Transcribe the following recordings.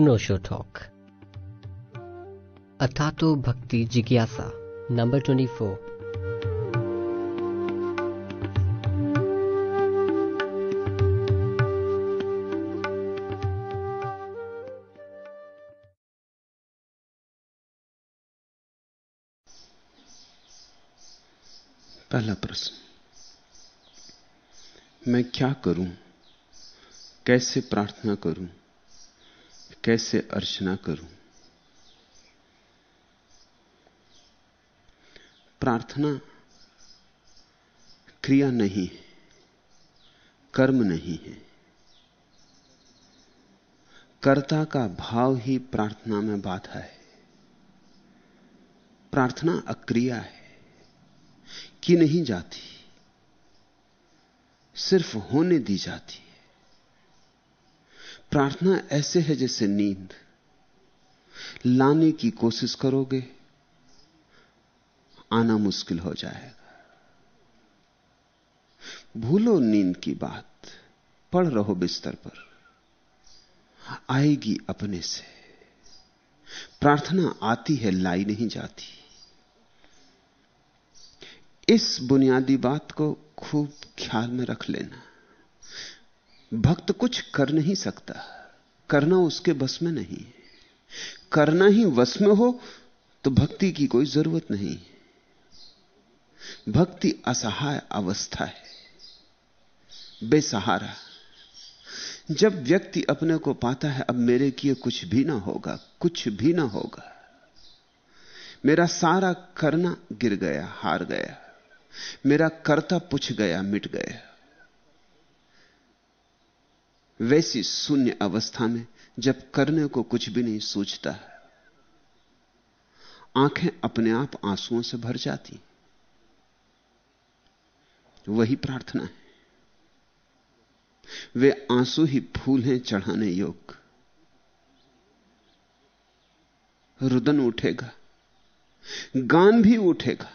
अनोशो talk. अथातो भक्ति जिज्ञासा, number twenty four. पहला प्रश्न। मैं क्या करूँ? कैसे प्रार्थना करूँ? कैसे अर्चना करूँ? प्रार्थना क्रिया नहीं है, कर्म नहीं है। कर्ता का भाव ही प्रार्थना में बाधा है। प्रार्थना अक्रिया है, की नहीं जाती, सिर्फ़ होने दी जाती प्रार्थना ऐसे है जैसे नींद। लाने की कोशिश करोगे, आना मुश्किल हो जाएगा। भूलो नींद की बात, पढ़ रहो बिस्तर पर। आएगी अपने से। प्रार्थना आती है, लाई नहीं जाती। इस बुनियादी बात को खूब ख्याल में रख लेना। भक्त कुछ कर नहीं सकता। करना उसके बस में नहीं करना ही वश में हो तो भक्ति की कोई ज़रूरत नहीं। भक्ति असहाय अवस्था है। बेसहारा। जब व्यक्ति अपने को पाता है, अब मेरे किए कुछ भी ना होगा, कुछ भी ना होगा। मेरा सारा करना गिर गया, हार गया। मेरा कर्ता पुछ गया, मिट गया। वैसी शून्य अवस्था में जब करने को कुछ भी नहीं सोचता आँखें अपने आप आंसुओं से भर जाती वही प्रार्थना है। वे आँसू ही फूल हैं चढ़ाने योग रुदन उठेगा, गान भी उठेगा,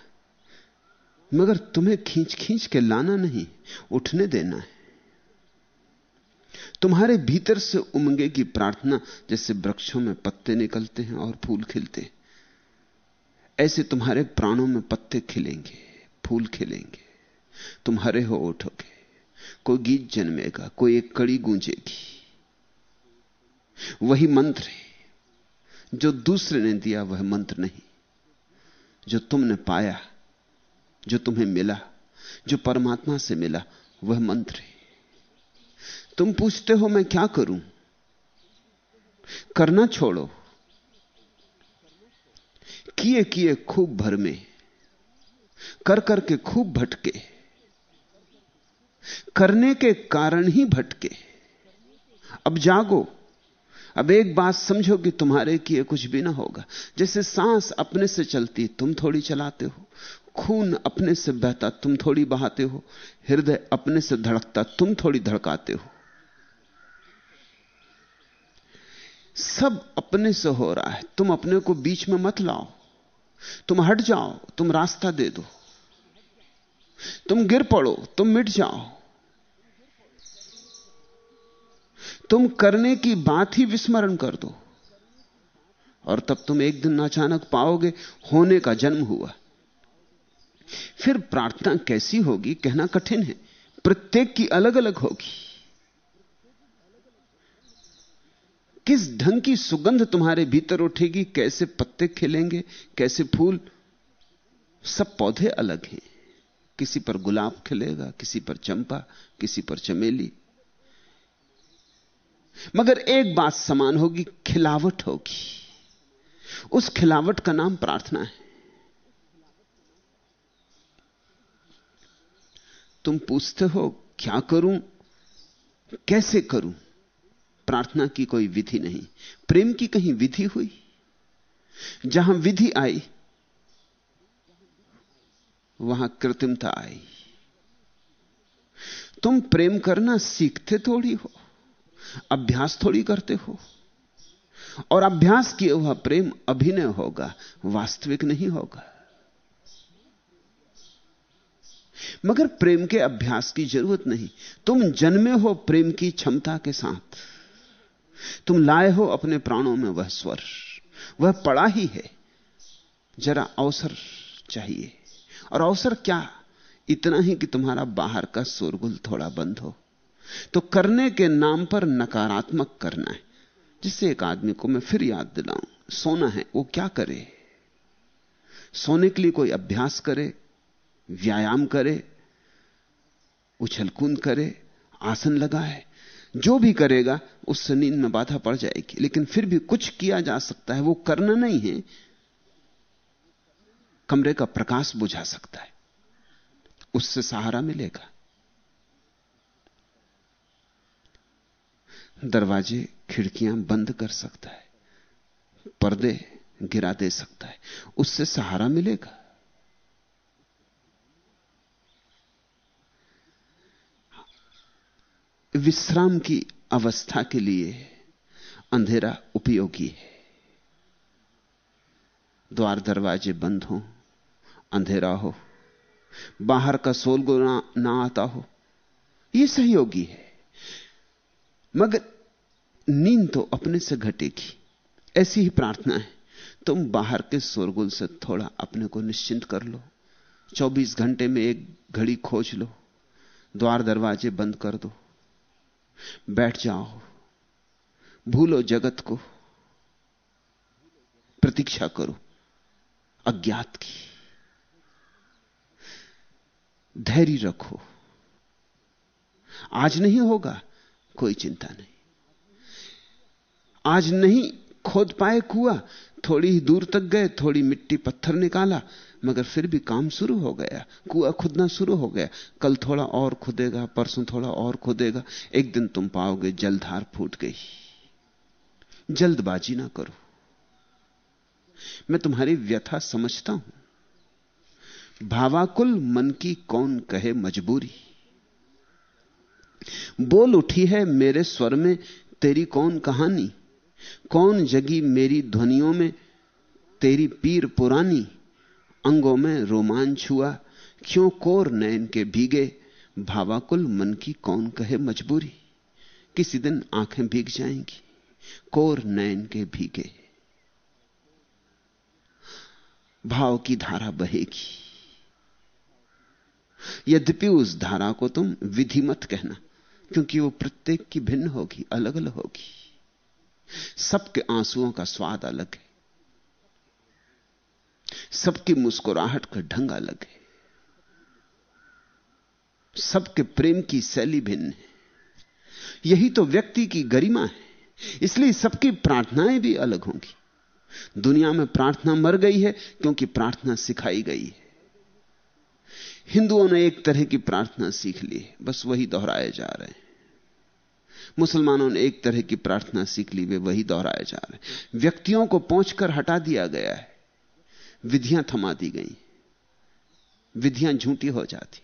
मगर तुम्हें खींच खींच के लाना नहीं, उठने देना है। तुम्हारे भीतर से उमंगे की प्रार्थना, जैसे वृक्षों में पत्ते निकलते हैं और फूल खिलते ऐसे तुम्हारे प्राणों में पत्ते खिलेंगे, फूल खिलेंगे। तुम हरे हो, उठोगे। कोई गीत जन्मेगा, कोई एक कड़ी गूंजेगी। वही मंत्र है। जो दूसरे ने दिया, वह मंत्र नहीं। जो तुमने पाया, जो तुम्हें मिला, जो परमात्मा से मिला, वह मंत्र है। तुम पूछते हो मैं क्या करूँ? करना छोड़ो। किए किए खूब भर में, कर करके खूब भटके, करने के कारण ही भटके। अब जागो, अब एक बात समझो कि तुम्हारे किए कुछ भी ना होगा। जैसे सांस अपने से चलती तुम थोड़ी चलाते हो। खून अपने से बहता, तुम थोड़ी बहाते हो। हृदय अपने से धड़कता, तुम थोड़ी धड़काते हो। सब अपने से हो रहा है। तुम अपने को बीच में मत लाओ। तुम हट जाओ। तुम रास्ता दे दो। तुम गिर पड़ो। तुम मिट जाओ। तुम करने की बात ही विस्मरण कर दो। और तब तुम एक दिन अचानक पाओगे, होने का जन्म हुआ। फिर प्रार्थना कैसी होगी, कहना कठिन है। प्रत्येक की अलग अलग होगी। किस ढंग की सुगंध तुम्हारे भीतर उठेगी? कैसे पत्ते खिलेंगे? कैसे फूल? सब पौधे अलग हैं। किसी पर गुलाब खिलेगा, किसी पर चंपा, किसी पर चमेली। मगर एक बात समान होगी, खिलावट होगी। उस खिलावट का नाम प्रार्थना है। तुम पूछते हो, क्या करूँ? कैसे करूँ? प्रार्थना की कोई विधि नहीं। प्रेम की कहीं विधि हुई? जहाँ विधि आई, वहाँ कृत्रिमता आई। तुम प्रेम करना सीखते थोड़ी हो, अभ्यास थोड़ी करते हो, और अभ्यास किए हुआ प्रेम अभिनय होगा, वास्तविक नहीं होगा। मगर प्रेम के अभ्यास की ज़रूरत नहीं। तुम जन्मे हो प्रेम की क्षमता के साथ। तुम लाए हो अपने प्राणों में वह स्वर। वह पड़ा ही है। जरा अवसर चाहिए। और अवसर क्या? इतना ही कि तुम्हारा बाहर का शोरगुल थोड़ा बंद हो। तो करने के नाम पर नकारात्मक करना है, जिससे एक आदमी को मैं फिर याद दिलाऊं। सोना है, वो क्या करे? सोने के लिए कोई अभ्यास करे, व्यायाम करे, उछलकूद करे, आसन लगाए, जो भी करेगा उससे नींद में बाधा पड़ जाएगी। लेकिन फिर भी कुछ किया जा सकता है, वो करना नहीं है। कमरे का प्रकाश बुझा सकता है। उससे सहारा मिलेगा। दरवाजे, खिड़कियाँ बंद कर सकता है। पर्दे गिरा दे सकता है। उससे सहारा मिलेगा। विश्राम की अवस्था के लिए अंधेरा उपयोगी है। द्वार दरवाजे बंद हो अंधेरा हो बाहर का सोलगो ना, ना आता हो यह सहयोगी है। मगर नींद तो अपने से घटेगी ऐसी ही प्रार्थना है तुम बाहर के शोरगुल से थोड़ा अपने को निश्चिंत कर लो 24 घंटे में एक घड़ी खोज लो द्वार दरवाजे बंद कर दो। बैठ जाओ, भूलो जगत को, प्रतीक्षा करो, अज्ञात की। धैर्य रखो। आज नहीं होगा, कोई चिंता नहीं। आज नहीं, खोद पाए कुआ, थोड़ी ही दूर तक गए, थोड़ी मिट्टी पत्थर निकाला मगर फिर भी काम शुरू हो गया। कुआ खुदना शुरू हो गया। कल थोड़ा और खुदेगा, परसों थोड़ा और खुदेगा। एक दिन तुम पाओगे जलधार फूट गई। जल्दबाजी ना करो। मैं तुम्हारी व्यथा समझता हूँ। भावाकुल मन की कौन कहे मजबूरी। बोल उठी है मेरे स्वर में तेरी कौन कहानी। कौन जगी मेरी ध्वनियों में तेरी पीर पुरानी। अंगों में रोमांच हुआ। क्यों कोर नयन के भीगे? भावाकुल मन की कौन कहे मजबूरी? किसी दिन आँखें भीग जाएँगी, कोर नयन के भीगे। भाव की धारा बहेगी। यद्यपि उस धारा को तुम विधि मत कहना, क्योंकि वो प्रत्येक की भिन्न होगी अलग अलग होगी। सबके आंसुओं का स्वाद अलग है। सबकी मुस्कुराहट का ढंग अलग है। सबके प्रेम की शैली भिन्न है। यही तो व्यक्ति की गरिमा है। इसलिए सबकी प्रार्थनाएँ भी अलग होंगी। दुनिया में प्रार्थना मर गई है क्योंकि प्रार्थना सिखाई गई है। हिंदुओं ने एक तरह की प्रार्थना सीख ली बस वही दोहराए जा रहे हैं। मुसलमानों ने एक तरह की प्रार्थना सीख ली, वे वही दोहराए जा रहे हैं। व्यक्तियों को पहुंचकर हटा दिया गया है। विधियाँ थमा दी गई। विधियाँ झूठी हो जाती।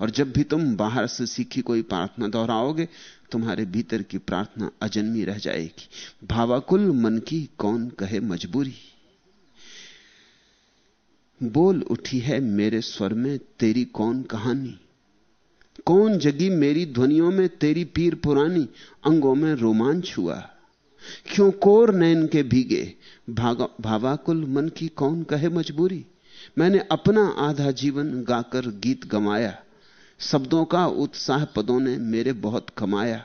और जब भी तुम बाहर से सीखी कोई प्रार्थना दोहराओगे, तुम्हारे भीतर की प्रार्थना अजन्मी रह जाएगी। भावाकुल मन की कौन कहे मजबूरी? बोल उठी है मेरे स्वर में तेरी कौन कहानी? कौन जगी मेरी ध्वनियों में तेरी पीर पुरानी? अंगों में रोमांच हुआ। क्यों कोर नैन के भीगे? भावाकुल मन की कौन कहे मजबूरी? मैंने अपना आधा जीवन गाकर गीत गमाया। शब्दों का उत्साह पदों ने मेरे बहुत कमाया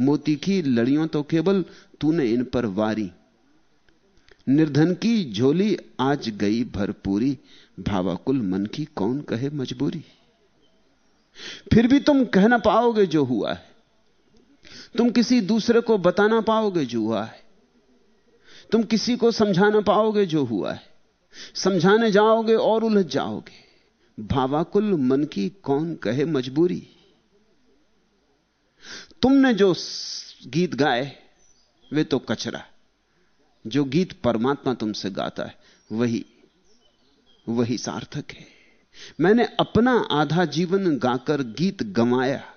मोती की लड़ियों तो केवल तूने इन पर वारी। निर्धन की झोली आज गई भरपूरी। भावाकुल मन की कौन कहे मजबूरी? फिर भी तुम कह ना पाओगे जो हुआ है। तुम किसी दूसरे को बताना पाओगे जो हुआ है। तुम किसी को समझाना पाओगे जो हुआ है। समझाने जाओगे और उलझ जाओगे। भावाकुल मन की कौन कहे मजबूरी। तुमने जो गीत गाए, वे तो कचरा। जो गीत परमात्मा तुमसे गाता है, वही वही सार्थक है। मैंने अपना आधा जीवन गाकर गीत गमाया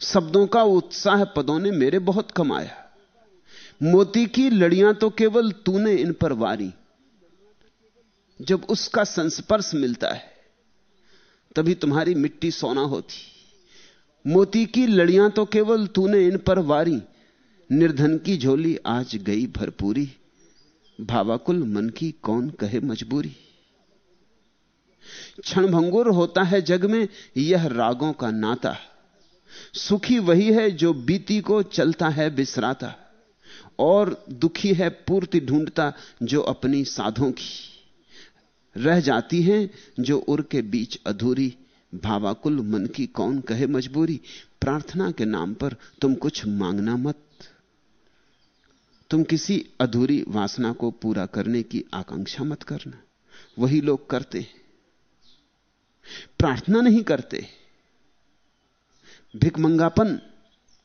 शब्दों का उत्साह पदों ने मेरे बहुत कमाया। मोती की लड़ियाँ तो केवल तूने इन पर वारी। जब उसका संस्पर्श मिलता है, तभी तुम्हारी मिट्टी सोना होती। मोती की लड़ियाँ तो केवल तूने इन पर वारी। निर्धन की झोली आज गई भरपूरी। भावाकुल मन की कौन कहे मजबूरी। क्षणभंगुर होता है जग में यह रागों का नाता। सुखी वही है जो बीती को चलता है बिसराता, और दुखी है पूर्ति ढूंढता जो अपनी साधों की। रह जाती हैं जो उर के बीच अधूरी, भावाकुल मन की कौन कहे मजबूरी। प्रार्थना के नाम पर तुम कुछ मांगना मत। तुम किसी अधूरी वासना को पूरा करने की आकांक्षा मत करना। वही लोग करते हैं। प्रार्थना नहीं करते। भिकमंगापन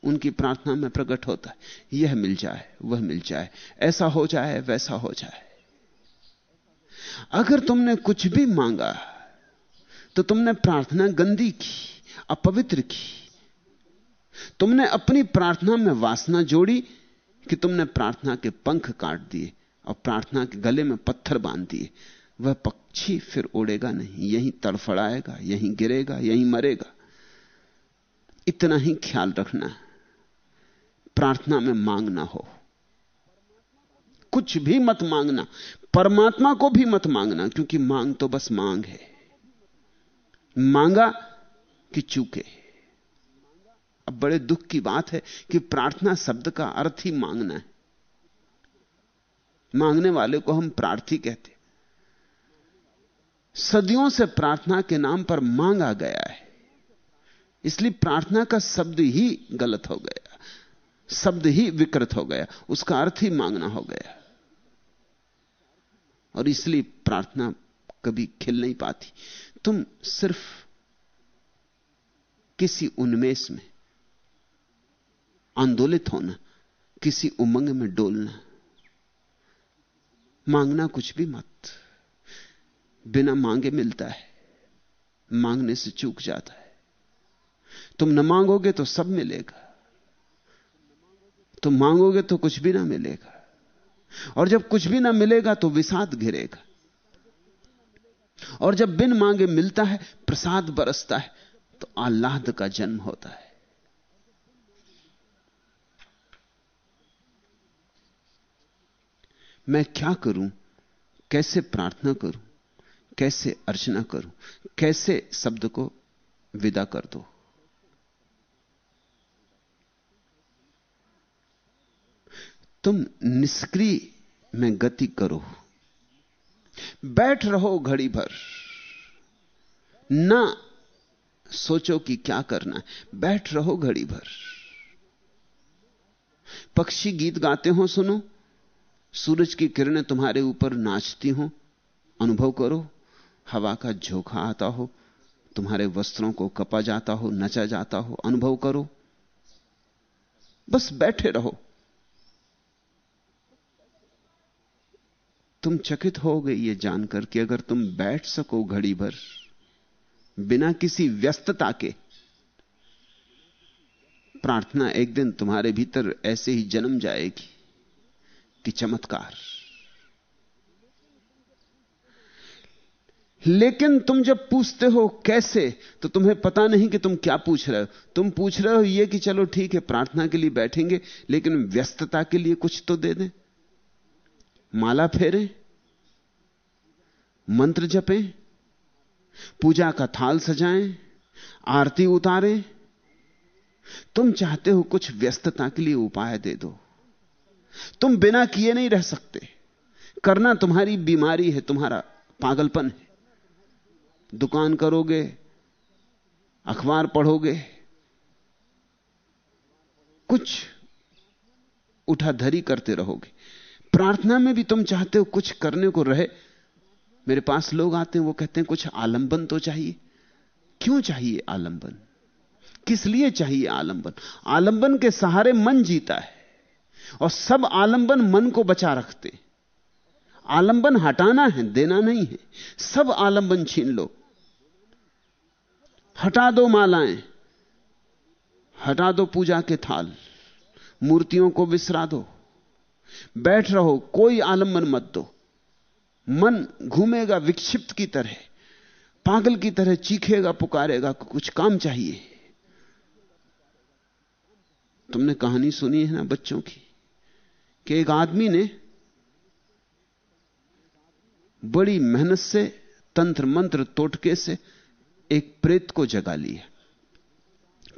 उनकी प्रार्थना में प्रकट होता है। यह मिल जाए, वह मिल जाए। ऐसा हो जाए, वैसा हो जाए। अगर तुमने कुछ भी मांगा तो तुमने प्रार्थना गंदी की, अपवित्र की। तुमने अपनी प्रार्थना में वासना जोड़ी कि तुमने प्रार्थना के पंख काट दिए और प्रार्थना के गले में पत्थर बाँध दिए। वह पक्षी फिर उड़ेगा नहीं, यहीं तड़फड़ाएगा, यहीं गिरेगा, यहीं मरेगा। इतना ही ख्याल रखना, प्रार्थना में मांगना हो। कुछ भी मत मांगना, परमात्मा को भी मत मांगना, क्योंकि मांग तो बस मांग है। मांगा कि चूके। अब बड़े दुख की बात है कि प्रार्थना शब्द का अर्थ ही मांगना है। मांगने वाले को हम प्रार्थी कहते सदियों से प्रार्थना के नाम पर मांगा गया है। इसलिए प्रार्थना का शब्द ही गलत हो गया। शब्द ही विकृत हो गया। उसका अर्थ ही मांगना हो गया। और इसलिए प्रार्थना कभी खिल नहीं पाती। तुम सिर्फ़ किसी उन्मेष में आंदोलित होना, किसी उमंग में डोलना, मांगना कुछ भी मत। बिना मांगे मिलता है, मांगने से चूक जाता है। तुम न मांगोगे तो सब मिलेगा। तुम मांगोगे तो कुछ भी ना मिलेगा। और जब कुछ भी ना मिलेगा तो विषाद घिरेगा और जब बिन मांगे मिलता है, प्रसाद बरसता है तो आह्लाद का जन्म होता है। मैं क्या करूँ? कैसे प्रार्थना करूँ? कैसे अर्चना करूँ? कैसे शब्द को विदा कर दो? तुम निष्क्रिय में गति करो। बैठ रहो घड़ी भर। ना सोचो कि क्या करना है। बैठ रहो घड़ी भर। पक्षी गीत गाते हो सुनो। सूरज की किरणें तुम्हारे ऊपर नाचती हो। अनुभव करो। हवा का झोंका आता हो। तुम्हारे वस्त्रों को कपा जाता हो, नचा जाता हो। अनुभव करो। बस बैठे रहो। तुम चकित हो गए ये जानकर कि अगर तुम बैठ सको घड़ी भर, बिना किसी व्यस्तता के, प्रार्थना एक दिन तुम्हारे भीतर ऐसे ही जन्म जाएगी, कि चमत्कार। लेकिन तुम जब पूछते हो कैसे तो तुम्हें पता नहीं कि तुम क्या पूछ रहे हो। तुम पूछ रहे हो यह कि चलो ठीक है, प्रार्थना के लिए बैठेंगे, लेकिन व्यस्तता के लिए कुछ तो दे दें। माला फेरें, मंत्र जपें, पूजा का थाल सजाएँ, आरती उतारें। तुम चाहते हो कुछ व्यस्तता के लिए उपाय दे दो। तुम बिना किए नहीं रह सकते। करना तुम्हारी बीमारी है, तुम्हारा पागलपन है। दुकान करोगे, अखबार पढ़ोगे, कुछ उठाधरी करते रहोगे। प्रार्थना में भी तुम चाहते हो कुछ करने को रहे? मेरे पास लोग आते हैं, वो कहते हैं, कुछ आलंबन तो चाहिए? क्यों चाहिए आलंबन? किस लिए चाहिए आलंबन? आलंबन के सहारे मन जीता है, और सब आलंबन मन को बचा रखते आलंबन हटाना है, देना नहीं है। सब आलंबन छीन लो। हटा दो मालाएँ, हटा दो पूजा के थाल, मूर्तियों को विसरा दो। बैठ रहो, कोई आलंबन मत दो। मन घूमेगा, विक्षिप्त की तरह। पागल की तरह चीखेगा, पुकारेगा, कुछ काम चाहिए। तुमने कहानी सुनी है ना बच्चों की? कि एक आदमी ने बड़ी मेहनत से तंत्र मंत्र तोटके से एक प्रेत को जगा लिया।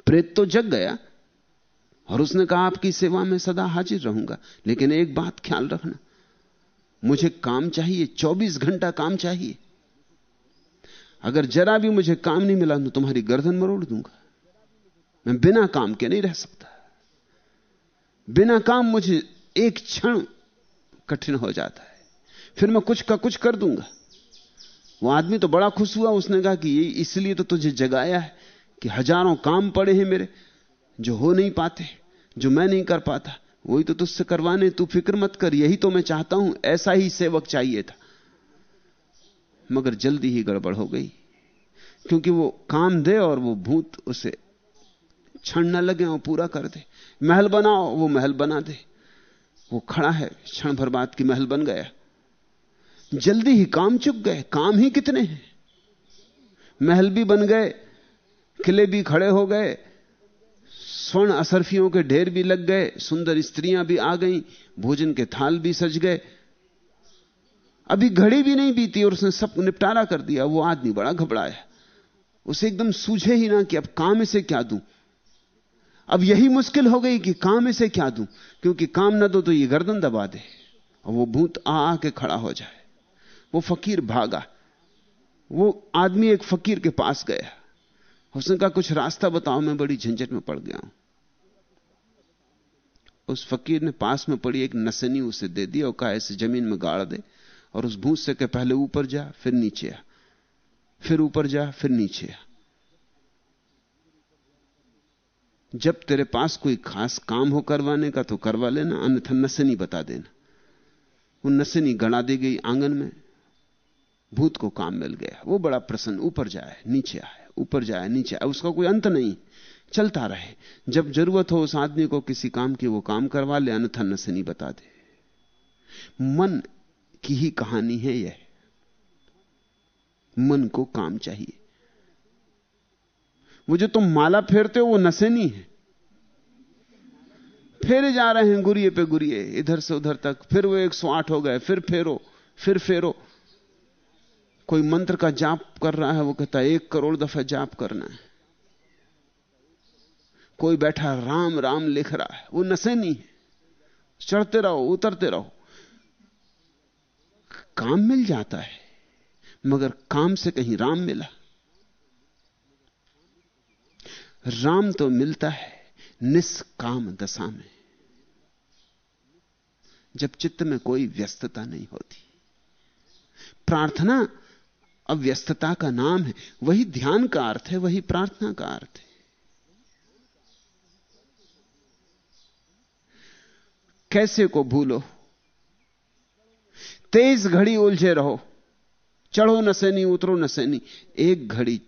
प्रेत तो जग गया और उसने कहा, आपकी सेवा में सदा हाजिर रहूँगा। लेकिन एक बात ख्याल रखना, मुझे काम चाहिए 24 घंटा काम चाहिए। अगर जरा भी मुझे काम नहीं मिला तो तुम्हारी गर्दन मरोड़ दूँगा। मैं बिना काम के नहीं रह सकता। बिना काम मुझे एक क्षण कठिन हो जाता है। फिर मैं कुछ का कुछ कर दूँगा। वो आदमी तो बड़ा खुश हुआ, उसने कहा कि ये इसलिए तो तुझे जगाया है कि हज़ारों काम पड़े हैं मेरे। जो हो नहीं पाते, जो मैं नहीं कर पाता, वही तो तुझसे करवाने, तू फ़िक्र मत कर, यही तो मैं चाहता हूँ, ऐसा ही सेवक चाहिए था। मगर जल्दी ही गड़बड़ हो गई, क्योंकि वो काम दे और वो भूत उसे क्षण न लगे और पूरा कर दे। महल बनाओ, वो महल बना दे। वो खड़ा है, क्षण भर बाद की महल बन गया। जल्दी ही काम चुक गए, काम ही कितने हैं। महल भी बन गए, किले भी खड़े हो गए स्वर्ण असरफियों के ढेर भी लग गए, सुंदर स्त्रियाँ भी आ गईं, भोजन के थाल भी सज गए। अभी घड़ी भी नहीं बीती और उसने सब निपटारा कर दिया, वो आदमी बड़ा घबराया। उसे एकदम सूझे ही ना कि अब काम इसे क्या दूँ। अब यही मुश्किल हो गई कि काम इसे क्या दूँ, क्योंकि काम ना दो तो ये गर्दन दबा दे, और वो भूत आ आके खड़ा हो जाए। वो फकीर भागा। वो आदमी एक फकीर के पास गया। उसने कहा, कुछ रास्ता बताओ, मैं बड़ी झंझट में पड़ गया हूँ। उस फकीर ने पास में पड़ी एक नसनी उसे दे दी और कहा ऐसे ज़मीन में गाड़ दे और उस भूत से पहले ऊपर जा, फिर नीचे आ। फिर ऊपर जा, फिर नीचे आ। जब तेरे पास कोई खास काम हो करवाने का तो करवा लेना, अन्यथा नसनी बता देना। वो नसनी गड़ा दी गई आँगन में, भूत को काम मिल गया। वो बड़ा प्रसन्न, ऊपर जाए, नीचे आए, ऊपर जाए, नीचे आए। उसका कोई अंत नहीं। चलता रहे। जब ज़रूरत हो उस आदमी को किसी काम की, वो काम करवा ले, अन्यथा नसनी बता दे। मन की ही कहानी है यह। मन को काम चाहिए। वो जो तुम माला फेरते हो, वो नसेनी है। फेरे जा रहे हैं गुरिये पे गुरिये, इधर से उधर तक। फिर वो 108 हो गए, फिर फेरो फिर फेरो। कोई मंत्र का जाप कर रहा है, वो कहता है, एक करोड़ दफ़ा जाप करना है। कोई बैठा राम राम लिख रहा है। वो नशेनी है। चढ़ते रहो, उतरते रहो। काम मिल जाता है, मगर काम से कहीं राम मिला। राम तो मिलता है निष्काम दशा में, जब चित्त में कोई व्यस्तता नहीं होती। प्रार्थना अव्यस्तता का नाम है। वही ध्यान का अर्थ है, वही प्रार्थना का अर्थ है। कैसे को भूलो? तेईस घड़ी उलझे रहो। चढ़ो नसनी उतरो नसनी एक घड़ी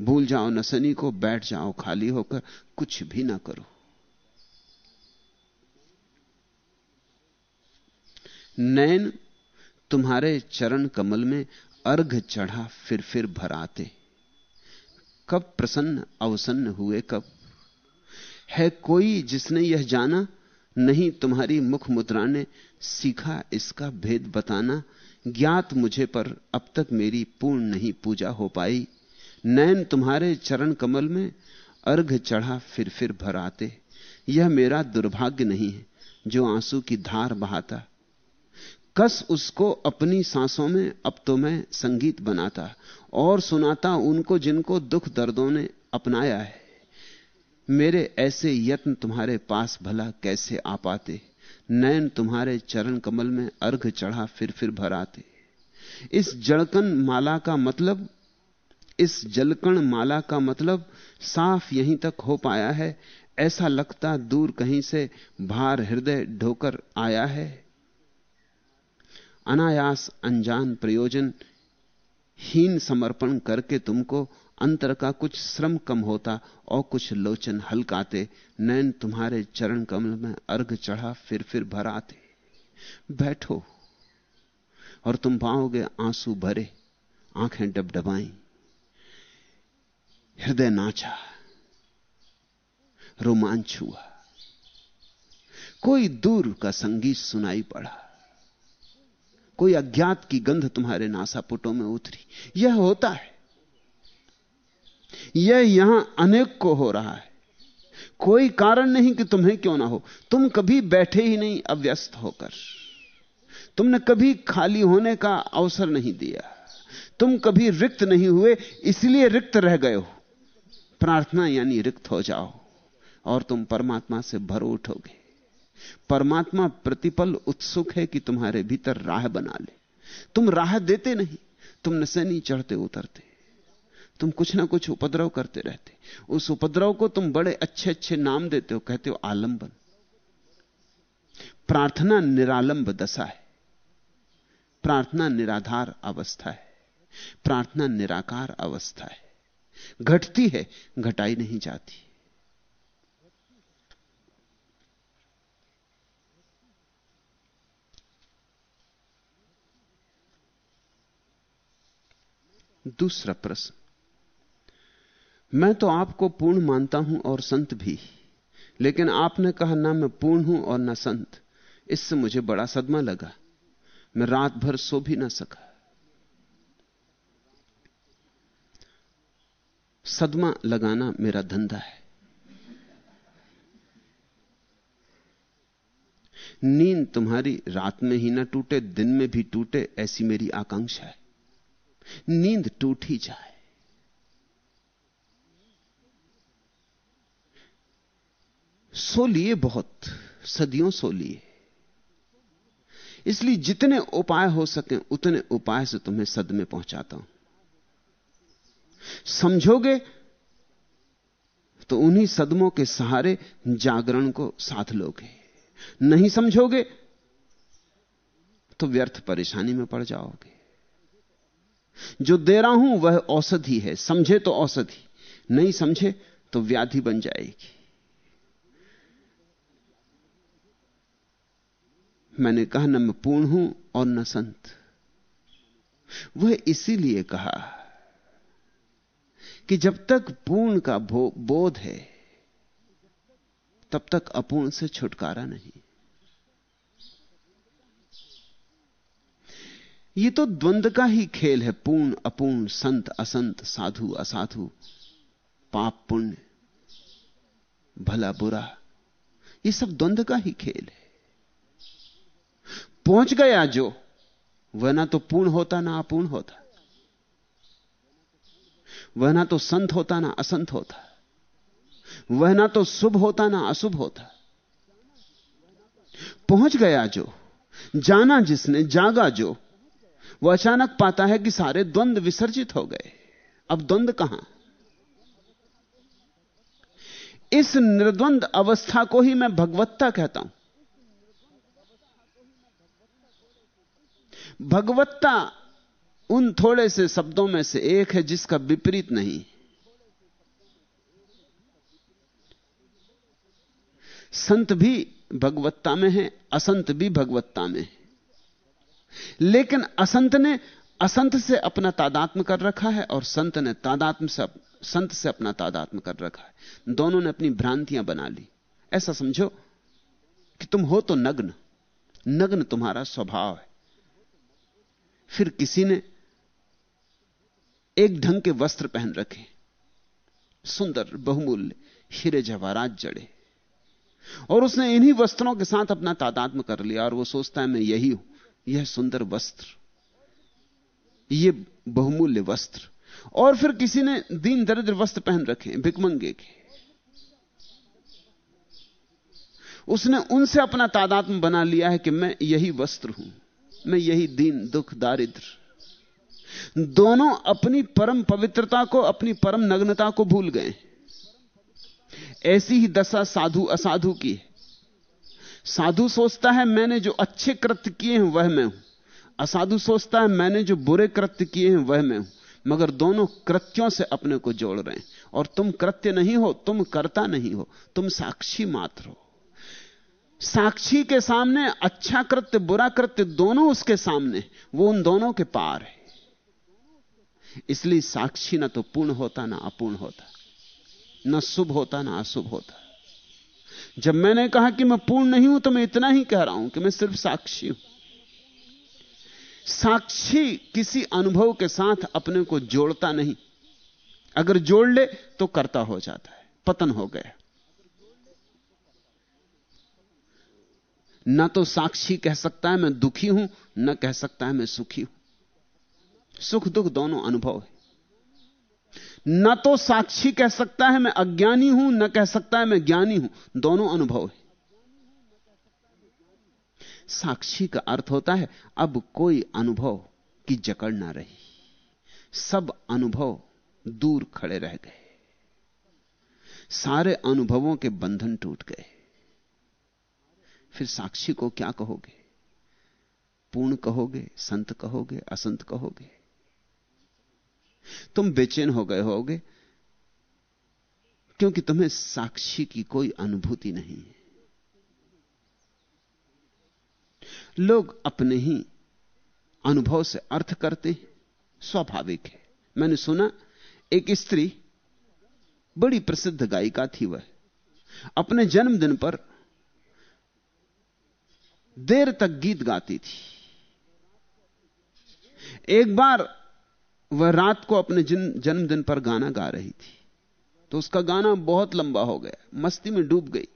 भूल जाओ नसनी को, बैठ जाओ खाली होकर, कुछ भी ना करो। नैन तुम्हारे चरण कमल में अर्घ चढ़ा, फिर फिर भराते। कब प्रसन्न, अवसन्न हुए कब? है कोई जिसने यह जाना नहीं तुम्हारी मुख मुद्रा ने सीखा इसका भेद बताना। ज्ञात मुझे पर अब तक मेरी पूर्ण नहीं पूजा हो पाई। नैन तुम्हारे चरण कमल में, अर्घ चढ़ा फिर फिर भराते यह मेरा दुर्भाग्य नहीं है जो आँसू की धार बहाता। कस उसको अपनी सांसों में, अब तो मैं संगीत बनाता और सुनाता उनको जिनको दुख दर्दों ने अपनाया है। मेरे ऐसे यत्न तुम्हारे पास भला कैसे आ पाते? नयन तुम्हारे चरण कमल में अर्घ चढ़ा फिर फिर भराते। इस जड़कन माला का मतलब इस जलकण माला का मतलब साफ़ यहीं तक हो पाया है, ऐसा लगता दूर कहीं से भार हृदय ढोकर आया है। अनायास, अनजान प्रयोजन, हीन समर्पण करके तुमको अंतर का कुछ श्रम कम होता और कुछ लोचन हल्काते नैन तुम्हारे चरण कमल में अर्घ चढ़ा फिर फिर भर आते बैठो और तुम पाओगे आँसू भरे, आँखें डबडबाई। हृदय नाचा, रोमांच हुआ। कोई दूर का संगीत सुनाई पड़ा। कोई अज्ञात की गंध तुम्हारे नासापुटों में उतरी। यह होता है। यह यहाँ अनेक को हो रहा है। कोई कारण नहीं कि तुम्हें क्यों ना हो। तुम कभी बैठे ही नहीं अव्यस्त होकर। तुमने कभी खाली होने का अवसर नहीं दिया। तुम कभी रिक्त नहीं हुए, इसलिए रिक्त रह गए हो। प्रार्थना यानी रिक्त हो जाओ, और तुम परमात्मा से भर उठोगे। परमात्मा प्रतिपल उत्सुक है कि तुम्हारे भीतर राह बना ले। तुम राह देते नहीं, तुम नशे नहीं चढ़ते उतरते। तुम कुछ ना कुछ उपद्रव करते रहते। उस उपद्रव को तुम बड़े अच्छे अच्छे नाम देते हो, कहते हो आलंबन। प्रार्थना निरालंब दशा है। प्रार्थना निराधार अवस्था है। प्रार्थना निराकार अवस्था है। घटती है, घटाई नहीं जाती। दूसरा प्रश्न। मैं तो आपको पूर्ण मानता हूँ और संत भी। लेकिन आपने कहा, ना मैं पूर्ण हूँ और ना संत। इससे मुझे बड़ा सदमा लगा। मैं रात भर सो भी ना सका। सदमा लगाना मेरा धंधा है। नींद तुम्हारी रात में ही ना टूटे, दिन में भी टूटे, ऐसी मेरी आकांक्षा है। नींद टूट ही जाए। सो लिए बहुत, सदियों सो लिए। इसलिए जितने उपाय हो सके, उतने उपाय से तुम्हें सद में पहुंचाता हूँ। समझोगे तो उन्हीं सदमों के सहारे जागरण को साथ लोगे। नहीं समझोगे तो व्यर्थ परेशानी में पड़ जाओगे। जो दे रहा हूँ वह औषधि है समझे तो औषधि नहीं समझे तो व्याधि बन जाएगी। मैंने कहा, न मैं पूर्ण हूँ और न संत। वह इसीलिए कहा कि जब तक पूर्ण का बोध है, तब तक अपूर्ण से छुटकारा नहीं। यह तो द्वंद्व का ही खेल है, पूर्ण, अपूर्ण, संत, असंत, साधु, असाधु, पाप, पुण्य, भला, बुरा। यह सब द्वंद्व का ही खेल है। पहुँच गया जो वह ना तो पूर्ण होता ना अपूर्ण होता। वह ना तो संत होता ना असंत होता। वह ना तो शुभ होता ना अशुभ होता। पहुँच गया जो, जाना जिसने, जागा जो। वह अचानक पाता है कि सारे द्वंद विसर्जित हो गए। अब द्वंद कहाँ? इस निर्द्वंद अवस्था को ही मैं भगवत्ता कहता हूँ। भगवत्ता उन थोड़े से शब्दों में से एक है जिसका विपरीत नहीं। संत भी भगवत्ता में है, असंत भी भगवत्ता में है। लेकिन असंत ने असंत से अपना तादात्म कर रखा है और संत ने तादात्म से संत से अपना तादात्म कर रखा है। दोनों ने अपनी भ्रांतियाँ बना ली। ऐसा समझो कि तुम हो तो नग्न। नग्न तुम्हारा स्वभाव है। फिर किसी ने एक ढंग के वस्त्र पहन रखे। सुंदर, बहुमूल्य, हीरे जवाहरात जड़े। और उसने इन्हीं वस्त्रों के साथ अपना तादात्म कर लिया और वो सोचता है, मैं यही हूँ, यह सुंदर वस्त्र। यह बहुमूल्य वस्त्र। और फिर किसी ने दीन दरिद्र वस्त्र पहन रखे, भिकमंगे के। उसने उनसे अपना तादात्म बना लिया है कि मैं यही वस्त्र हूँ। मैं यही दीन, दुख, दारिद्र। दोनों अपनी परम पवित्रता को, अपनी परम नग्नता को भूल गए। ऐसी ही दशा साधु असाधु की है। साधु सोचता है, मैंने जो अच्छे कृत्य किए हैं, वह मैं हूँ। असाधु सोचता है, मैंने जो बुरे कृत्य किए हैं, वह मैं हूँ। मगर दोनों कृत्यों से अपने को जोड़ रहे हैं। और तुम कृत्य नहीं हो, तुम करता नहीं हो, तुम साक्षी मात्र हो। साक्षी के सामने अच्छा कृत्य, बुरा कृत्य, दोनों उसके सामने, वो उन दोनों के पार है। इसलिए साक्षी ना तो पूर्ण होता, ना अपूर्ण होता, ना शुभ होता, ना अशुभ होता। जब मैंने कहा कि मैं पूर्ण नहीं हूँ तो मैं इतना ही कह रहा हूँ कि मैं सिर्फ़ साक्षी हूँ। साक्षी किसी अनुभव के साथ अपने को जोड़ता नहीं। अगर जोड़ ले तो करता हो जाता है, पतन हो गया। ना तो साक्षी कह सकता है मैं दुखी हूँ, न कह सकता है मैं सुखी हूँ। सुख दुख दोनों अनुभव है। न तो साक्षी कह सकता है मैं अज्ञानी हूँ, न कह सकता है मैं ज्ञानी हूँ, दोनों अनुभव है। साक्षी का अर्थ होता है, अब कोई अनुभव की जकड़ ना रही। सब अनुभव दूर खड़े रह गए। सारे अनुभवों के बंधन टूट गए। फिर साक्षी को क्या कहोगे? पूर्ण कहोगे? संत कहोगे? असंत कहोगे? तुम बेचैन हो गए होगे, क्योंकि तुम्हें साक्षी की कोई अनुभूति नहीं है। लोग अपने ही अनुभव से अर्थ करते स्वाभाविक है। मैंने सुना, एक स्त्री, बड़ी प्रसिद्ध गायिका थी वह। अपने जन्मदिन पर देर तक गीत गाती थी। एक बार वह रात को अपने जन्मदिन पर गाना गा रही थी। तो उसका गाना बहुत लंबा हो गया, मस्ती में डूब गई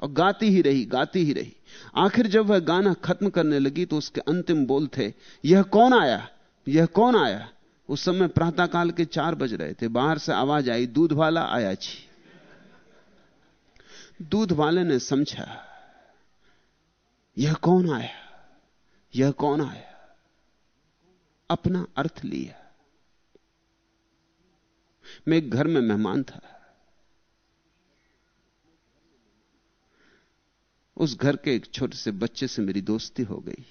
और गाती ही रही, गाती ही रही। आखिर जब वह गाना खत्म करने लगी तो उसके अंतिम बोल थे, यह कौन आया? यह कौन आया? उस समय प्रातःकाल के चार बज रहे थे। बाहर से आवाज़ आई, दूध वाला आया छी। दूध वाले ने समझा यह कौन आया? यह कौन आया? अपना अर्थ लिया। मैं एक घर में मेहमान था। उस घर के एक छोटे से बच्चे से मेरी दोस्ती हो गई।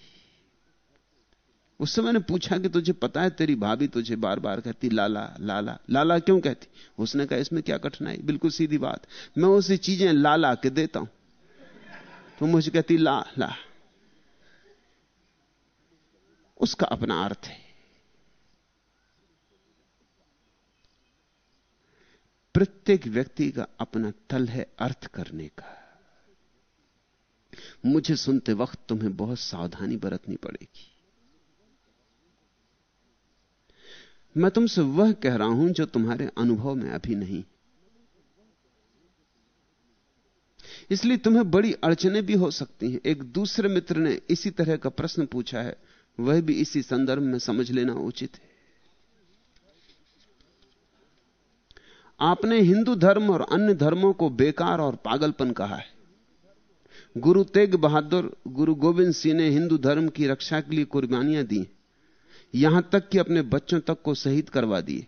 उससे मैंने पूछा कि तुझे पता है, तेरी भाभी तुझे बार बार कहती, लाला लाला। लाला क्यों? कहती। उसने कहा, इसमें क्या कठिनाई? बिल्कुल सीधी बात। मैं उसे चीज़ें लाला के देता हूँ। तो मुझे कहती, ला ला। उसका अपना अर्थ है। प्रत्येक व्यक्ति का अपना तल है अर्थ करने का। मुझे सुनते वक्त तुम्हें बहुत सावधानी बरतनी पड़ेगी। मैं तुमसे वह कह रहा हूँ जो तुम्हारे अनुभव में अभी नहीं इसलिए तुम्हें बड़ी अड़चने भी हो सकती हैं। एक दूसरे मित्र ने इसी तरह का प्रश्न पूछा है। वह भी इसी संदर्भ में समझ लेना उचित है। आपने हिंदू धर्म और अन्य धर्मों को बेकार और पागलपन कहा है। गुरु तेग बहादुर, गुरु गोविंद सिंह ने हिंदू धर्म की रक्षा के लिए कुर्बानियाँ दी यहाँ तक कि अपने बच्चों तक को शहीद करवा दिए।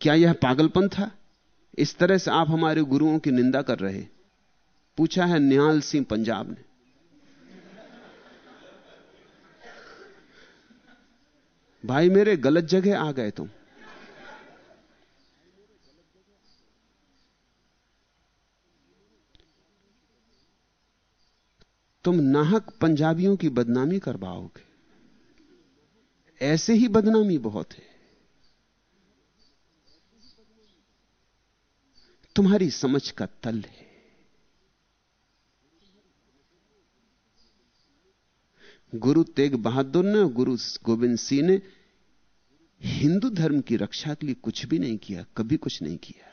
क्या यह पागलपन था? इस तरह से आप हमारे गुरुओं की निंदा कर रहे पूछा है निहाल सिंह पंजाब ने। भाई, मेरे गलत जगह आ गए तुम। तुम नाहक पंजाबियों की बदनामी करवाओगे। ऐसे ही बदनामी बहुत है। तुम्हारी समझ का तल है। गुरु तेग बहादुर ने गुरु गोविंद सिंह ने हिंदू धर्म की रक्षा के लिए कुछ भी नहीं किया, कभी कुछ नहीं किया।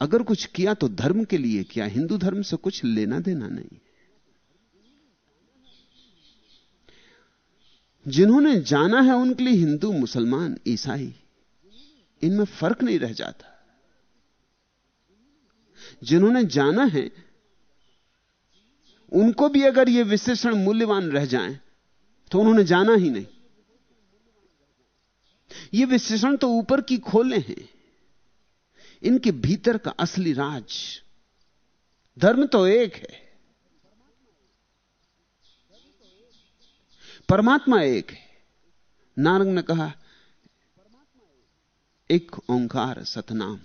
अगर कुछ किया तो धर्म के लिए किया, हिंदू धर्म से कुछ लेना देना नहीं। जिन्होंने जाना है उनके लिए हिंदू मुसलमान, ईसाई, इनमें फ़र्क नहीं रह जाता। जिन्होंने जाना है, उनको भी अगर ये विशेषण मूल्यवान रह जाएँ तो उन्होंने जाना ही नहीं। ये विशेषण तो ऊपर की खोले हैं। इनके भीतर का असली राज, धर्म तो एक है। परमात्मा एक है। नारंग ने कहा, एक ओंकार सतनाम।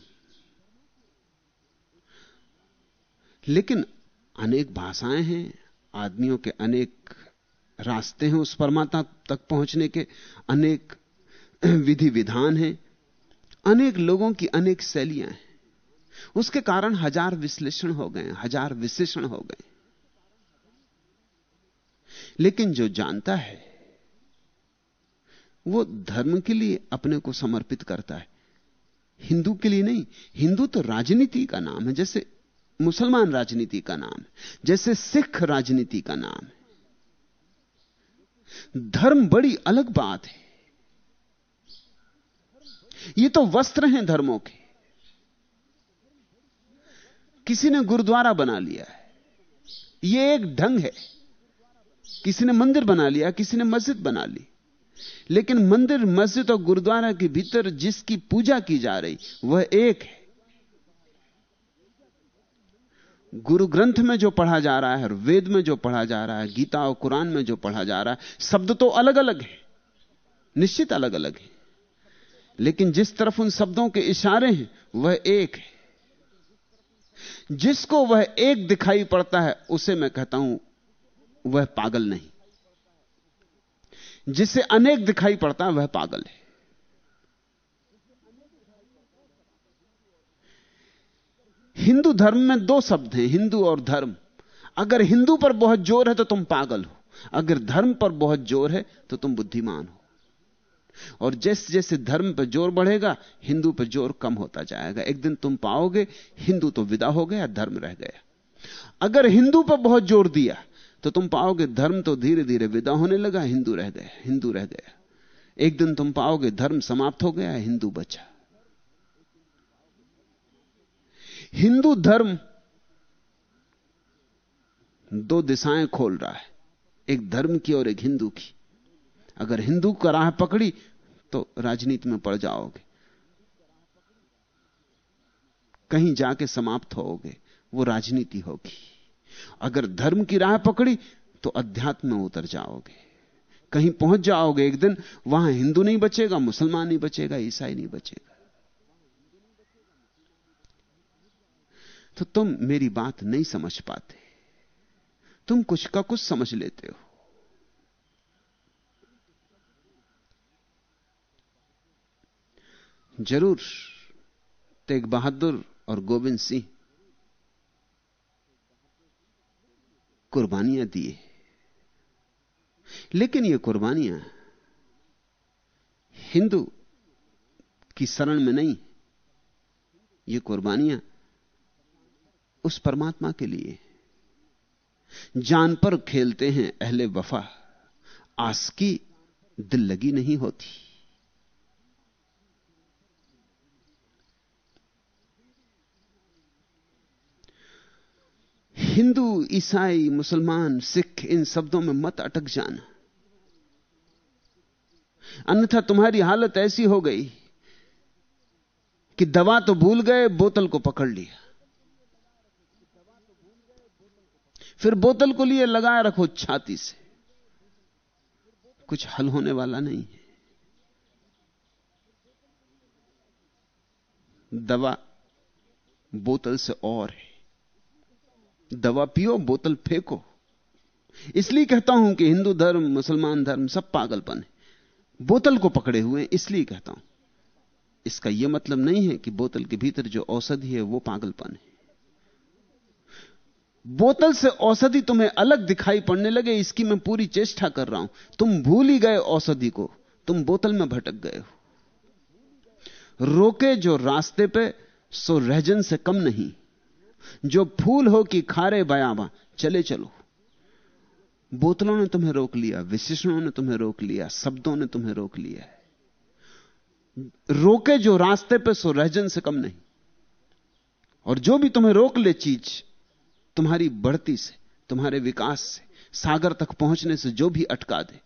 लेकिन अनेक भाषाएँ हैं, आदमियों के अनेक रास्ते हैं उस परमात्मा तक पहुँचने के, अनेक विधि विधान हैं, अनेक लोगों की अनेक शैलियाँ हैं। उसके कारण हज़ार विश्लेषण हो गए, हज़ार विशेषण हो गए। लेकिन जो जानता है, वो धर्म के लिए अपने को समर्पित करता है। हिंदू के लिए नहीं, हिंदू तो राजनीति का नाम है, जैसे मुसलमान राजनीति का नाम है, जैसे सिख राजनीति का नाम है। धर्म बड़ी अलग बात है। ये तो वस्त्र हैं धर्मों के। किसी ने गुरुद्वारा बना लिया है। ये एक ढंग है। किसी ने मंदिर बना लिया, किसी ने मस्जिद बना ली। लेकिन मंदिर, मस्जिद और गुरुद्वारा के भीतर जिसकी पूजा की जा रही, वह एक है। गुरु ग्रंथ में जो पढ़ा जा रहा है और वेद में जो पढ़ा जा रहा है, गीता और कुरान में जो पढ़ा जा रहा है, शब्द तो अलग अलग है। निश्चित अलग अलग है। लेकिन जिस तरफ़ उन शब्दों के इशारे हैं, वह एक है। जिसको वह एक दिखाई पड़ता है, उसे मैं कहता हूँ, वह पागल नहीं। जिसे अनेक दिखाई पड़ता है, वह पागल है। हिंदू धर्म में दो शब्द हैं, हिंदू और धर्म। अगर हिंदू पर बहुत ज़ोर है तो तुम पागल हो। अगर धर्म पर बहुत ज़ोर है तो तुम बुद्धिमान हो। और जैसे जैसे धर्म पर ज़ोर बढ़ेगा, हिंदू पर ज़ोर कम होता जाएगा। एक दिन तुम पाओगे, हिंदू तो विदा हो गया, धर्म रह गया। अगर हिंदू पर बहुत ज़ोर दिया तो तुम पाओगे धर्म तो धीरे धीरे विदा होने लगा, हिंदू रह गया, हिंदू रह गया। एक दिन तुम पाओगे धर्म समाप्त हो गया, हिंदू बचा। हिंदू धर्म दो दिशाएँ खोल रहा है, एक धर्म की और एक हिंदू की। अगर हिंदू का राह पकड़ी तो राजनीति में पड़ जाओगे। कहीं जाके समाप्त होगे वो राजनीति होगी। अगर धर्म की राह पकड़ी तो अध्यात्म में उतर जाओगे। कहीं पहुँच जाओगे एक दिन, वहाँ हिंदू नहीं बचेगा, मुसलमान नहीं बचेगा, ईसाई नहीं बचेगा। तो तुम मेरी बात नहीं समझ पाते। तुम कुछ का कुछ समझ लेते हो। ज़रूर, तेग बहादुर और गोविंद सिंह कुर्बानियाँ दिए। लेकिन ये कुर्बानियाँ हिंदू की शरण में नहीं, ये कुर्बानियाँ उस परमात्मा के लिए। जान पर खेलते हैं अहले वफा, आस की दिल लगी नहीं होती। हिंदू, ईसाई, मुसलमान, सिख, इन शब्दों में मत अटक जाना। अन्यथा तुम्हारी हालत ऐसी हो गई कि दवा तो भूल गए, बोतल को पकड़ लिया। फिर बोतल को लिए लगाए रखो छाती से। कुछ हल होने वाला नहीं है। दवा बोतल से और है। दवा पियो, बोतल फेंको। इसलिए कहता हूँ कि हिंदू धर्म, मुसलमान धर्म सब पागलपन है। बोतल को पकड़े हुए इसलिए कहता हूँ। इसका यह मतलब नहीं है कि बोतल के भीतर जो औषधि है वो पागलपन है। बोतल से औषधि तुम्हें अलग दिखाई पड़ने लगे, इसकी मैं पूरी चेष्टा कर रहा हूँ। तुम भूल ही गए औषधि को। तुम बोतल में भटक गए हो। रोके जो रास्ते पे, सो रहजन से कम नहीं। जो फूल हो कि खारे बयाबा चले चलो। बोतलों ने तुम्हें रोक लिया, विशेषणों ने तुम्हें रोक लिया, शब्दों ने तुम्हें रोक लिया रोके जो रास्ते पे, सो रहजन से कम नहीं। और जो भी तुम्हें रोक ले चीज़ तुम्हारी बढ़ती से, तुम्हारे विकास से, सागर तक पहुँचने से जो भी अटका दे,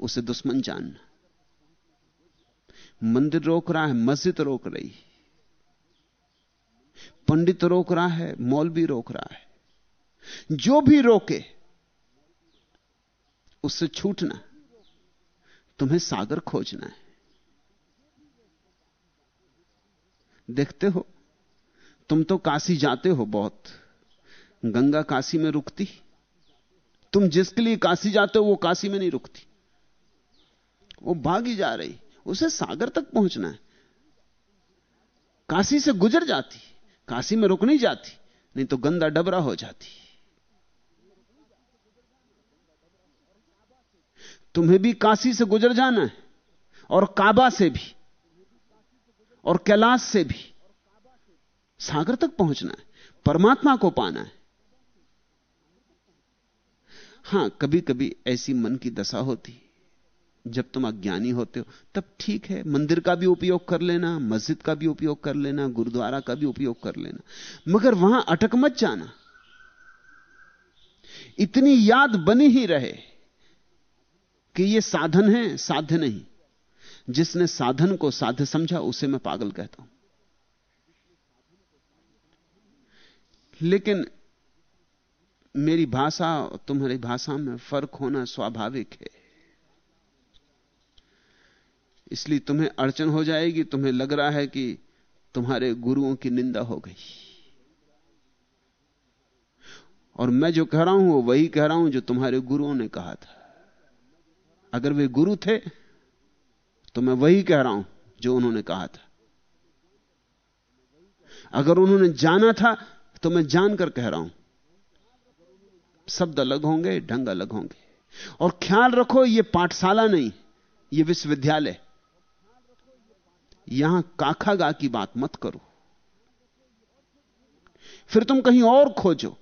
उसे दुश्मन जानना। मंदिर रोक रहा है, मस्जिद रोक रही पंडित रोक रहा है, मौलवी रोक रहा है। जो भी रोके, उससे छूटना, तुम्हें सागर खोजना है। देखते हो, तुम तो काशी जाते हो बहुत। गंगा काशी में रुकती। तुम जिसके लिए काशी जाते हो, वो काशी में नहीं रुकती। वो भागी जा रही। उसे सागर तक पहुँचना है। काशी से गुजर जाती। काशी में रुक नहीं जाती। नहीं तो गंदा डबरा हो जाती। तुम्हें भी काशी से गुजर जाना है। और काबा से भी। और कैलाश से भी। सागर तक पहुँचना है। परमात्मा को पाना है। हाँ कभी कभी ऐसी मन की दशा होती, जब तुम अज्ञानी होते हो, तब ठीक है, मंदिर का भी उपयोग कर लेना, मस्जिद का भी उपयोग कर लेना, गुरुद्वारा का भी उपयोग कर लेना, मगर वहाँ अटक मत जाना। इतनी याद बनी ही रहे कि यह साधन है, साध्य नहीं। जिसने साधन को साध्य समझा, उसे मैं पागल कहता हूँ। लेकिन मेरी भाषा तुम्हारी भाषा में फ़र्क होना स्वाभाविक है। इसलिए तुम्हें अड़चन हो जाएगी, तुम्हें लग रहा है कि तुम्हारे गुरुओं की निंदा हो गई। और मैं जो कह रहा हूँ, वो वही कह रहा हूँ जो तुम्हारे गुरुओं ने कहा था। अगर वे गुरु थे तो मैं वही कह रहा हूँ जो उन्होंने कहा था। अगर उन्होंने जाना था तो मैं जानकर कह रहा हूँ। शब्द अलग होंगे, ढंग अलग होंगे। और ख्याल रखो यह पाठशाला नहीं यह विश्वविद्यालय। यहाँ काखा गा की बात मत करो। फिर तुम कहीं और खोजो।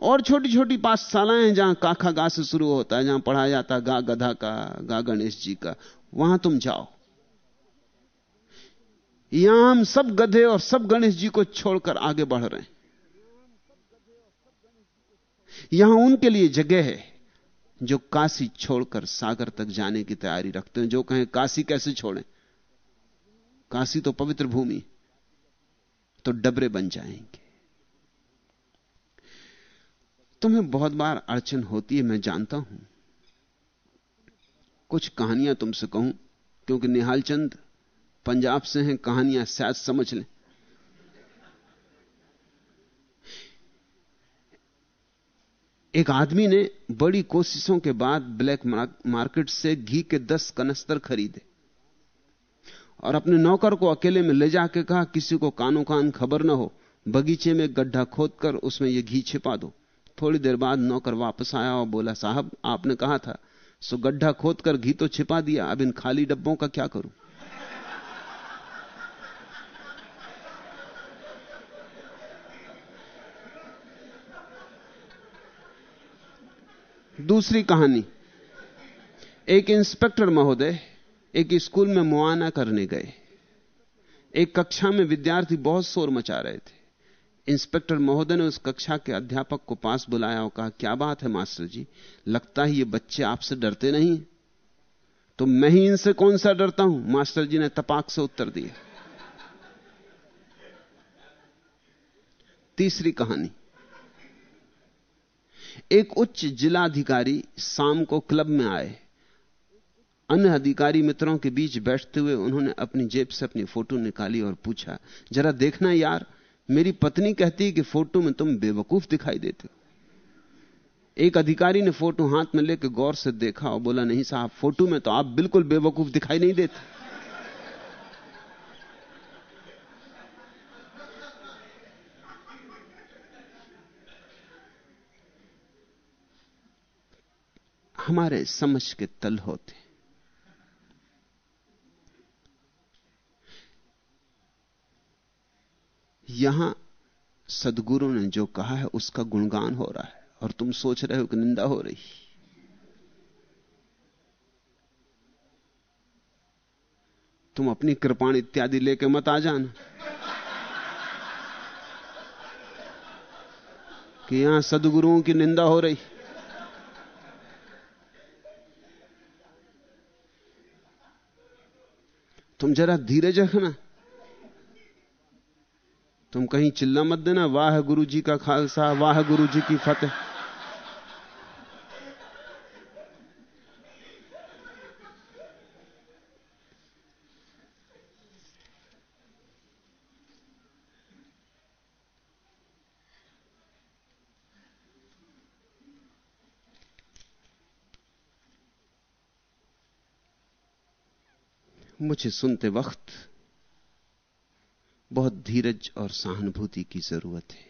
और छोटी छोटी पाठशालाएँ हैं जहाँ काखा गा से शुरू होता है, जहाँ पढ़ाया जाता है, गा गधा का, गा गणेश जी का, वहाँ तुम जाओ। यहाँ हम सब गधे और सब गणेश जी को छोड़कर आगे बढ़ रहे हैं। यहाँ उनके लिए जगह है जो काशी छोड़कर सागर तक जाने की तैयारी रखते हैं, जो कहें काशी कैसे छोड़ें? काशी तो पवित्र भूमि तो डबरे बन जाएँगे। तुम्हें बहुत बार अड़चन होती है, मैं जानता हूँ। कुछ कहानियाँ तुमसे कहूँ, क्योंकि निहाल चंद पंजाब से हैं, कहानियाँ शायद समझ लें। एक आदमी ने बड़ी कोशिशों के बाद ब्लैक मार्केट से घी के दस कनस्तर खरीदे और अपने नौकर को अकेले में ले जाके कहा, किसी को कानो कान खबर ना हो, बगीचे में गड्ढा खोदकर उसमें यह घी छिपा दो। थोड़ी देर बाद नौकर वापस आया और बोला, साहब, आपने कहा था, सो गड्ढा खोदकर घी तो छिपा दिया, अब इन खाली डब्बों का क्या करूँ? दूसरी कहानी। एक इंस्पेक्टर महोदय एक स्कूल में मुआना करने गए। एक कक्षा में विद्यार्थी बहुत शोर मचा रहे थे। इंस्पेक्टर महोदय ने उस कक्षा के अध्यापक को पास बुलाया और कहा, क्या बात है, मास्टर जी? लगता है ये बच्चे आपसे डरते नहीं तो मैं ही इनसे कौन सा डरता हूँ? मास्टर जी ने तपाक से उत्तर दिया। तीसरी कहानी। एक उच्च जिलाधिकारी शाम को क्लब में आए। अन्य अधिकारी मित्रों के बीच बैठते हुए उन्होंने अपनी जेब से अपनी फ़ोटो निकाली और पूछा, जरा देखना यार, मेरी पत्नी कहती है कि फ़ोटो में तुम बेवकूफ़ दिखाई देते हो। एक अधिकारी ने फ़ोटो हाथ में लेकर गौर से देखा और बोला, नहीं साहब, फ़ोटो में तो आप बिल्कुल बेवकूफ़ दिखाई नहीं देते। हमारे समझ के तल होते यहाँ सदगुरु ने जो कहा है, उसका गुणगान हो रहा है, और तुम सोच रहे हो कि निंदा हो रही। तुम अपनी कृपाण इत्यादि लेके मत आ जाना। कि यहाँ सदगुरुओं की निंदा हो रही। तुम जरा धीरज रखना। तुम कहीं चिल्ला मत देना, वाह गुरु जी का खालसा, वाह गुरु जी की फतेह। मुझे सुनते वक्त बहुत धीरज और सहानुभूति की ज़रूरत है।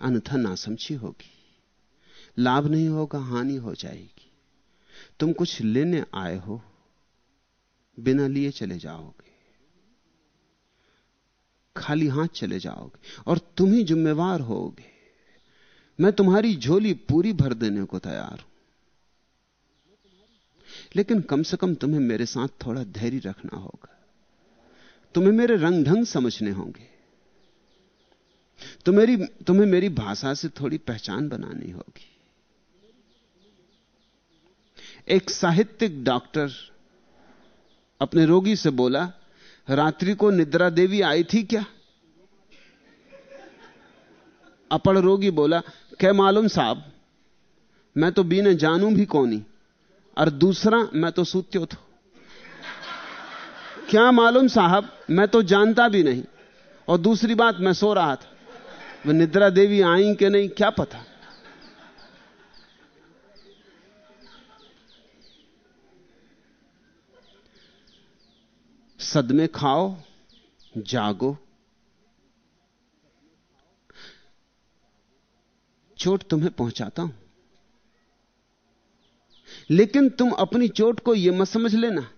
अन्यथा नासमझी होगी। लाभ नहीं होगा, हानि हो जाएगी। तुम कुछ लेने आए हो, बिना लिए चले जाओगे। खाली हाथ चले जाओगे और तुम ही जिम्मेवार होगे। मैं तुम्हारी झोली पूरी भर देने को तैयार हूँ। लेकिन कम से कम तुम्हें मेरे साथ थोड़ा धैर्य रखना होगा। तुम्हें मेरे रंग ढंग समझने होंगे। तो मेरी, तुम्हें मेरी भाषा से थोड़ी पहचान बनानी होगी। एक साहित्यिक डॉक्टर अपने रोगी से बोला, रात्रि को निद्रा देवी आई थी क्या? अपड़ रोगी बोला, क्या मालूम साहब, मैं तो बीने जानू भी कौनी? और दूसरा, मैं तो सूत्यो था क्या मालूम साहब, मैं तो जानता भी नहीं। और दूसरी बात, मैं सो रहा था। वह निद्रा देवी आई कि नहीं, क्या पता? सदमे खाओ, जागो। चोट तुम्हें पहुंचाता हूँ। लेकिन तुम अपनी चोट को यह मत समझ लेना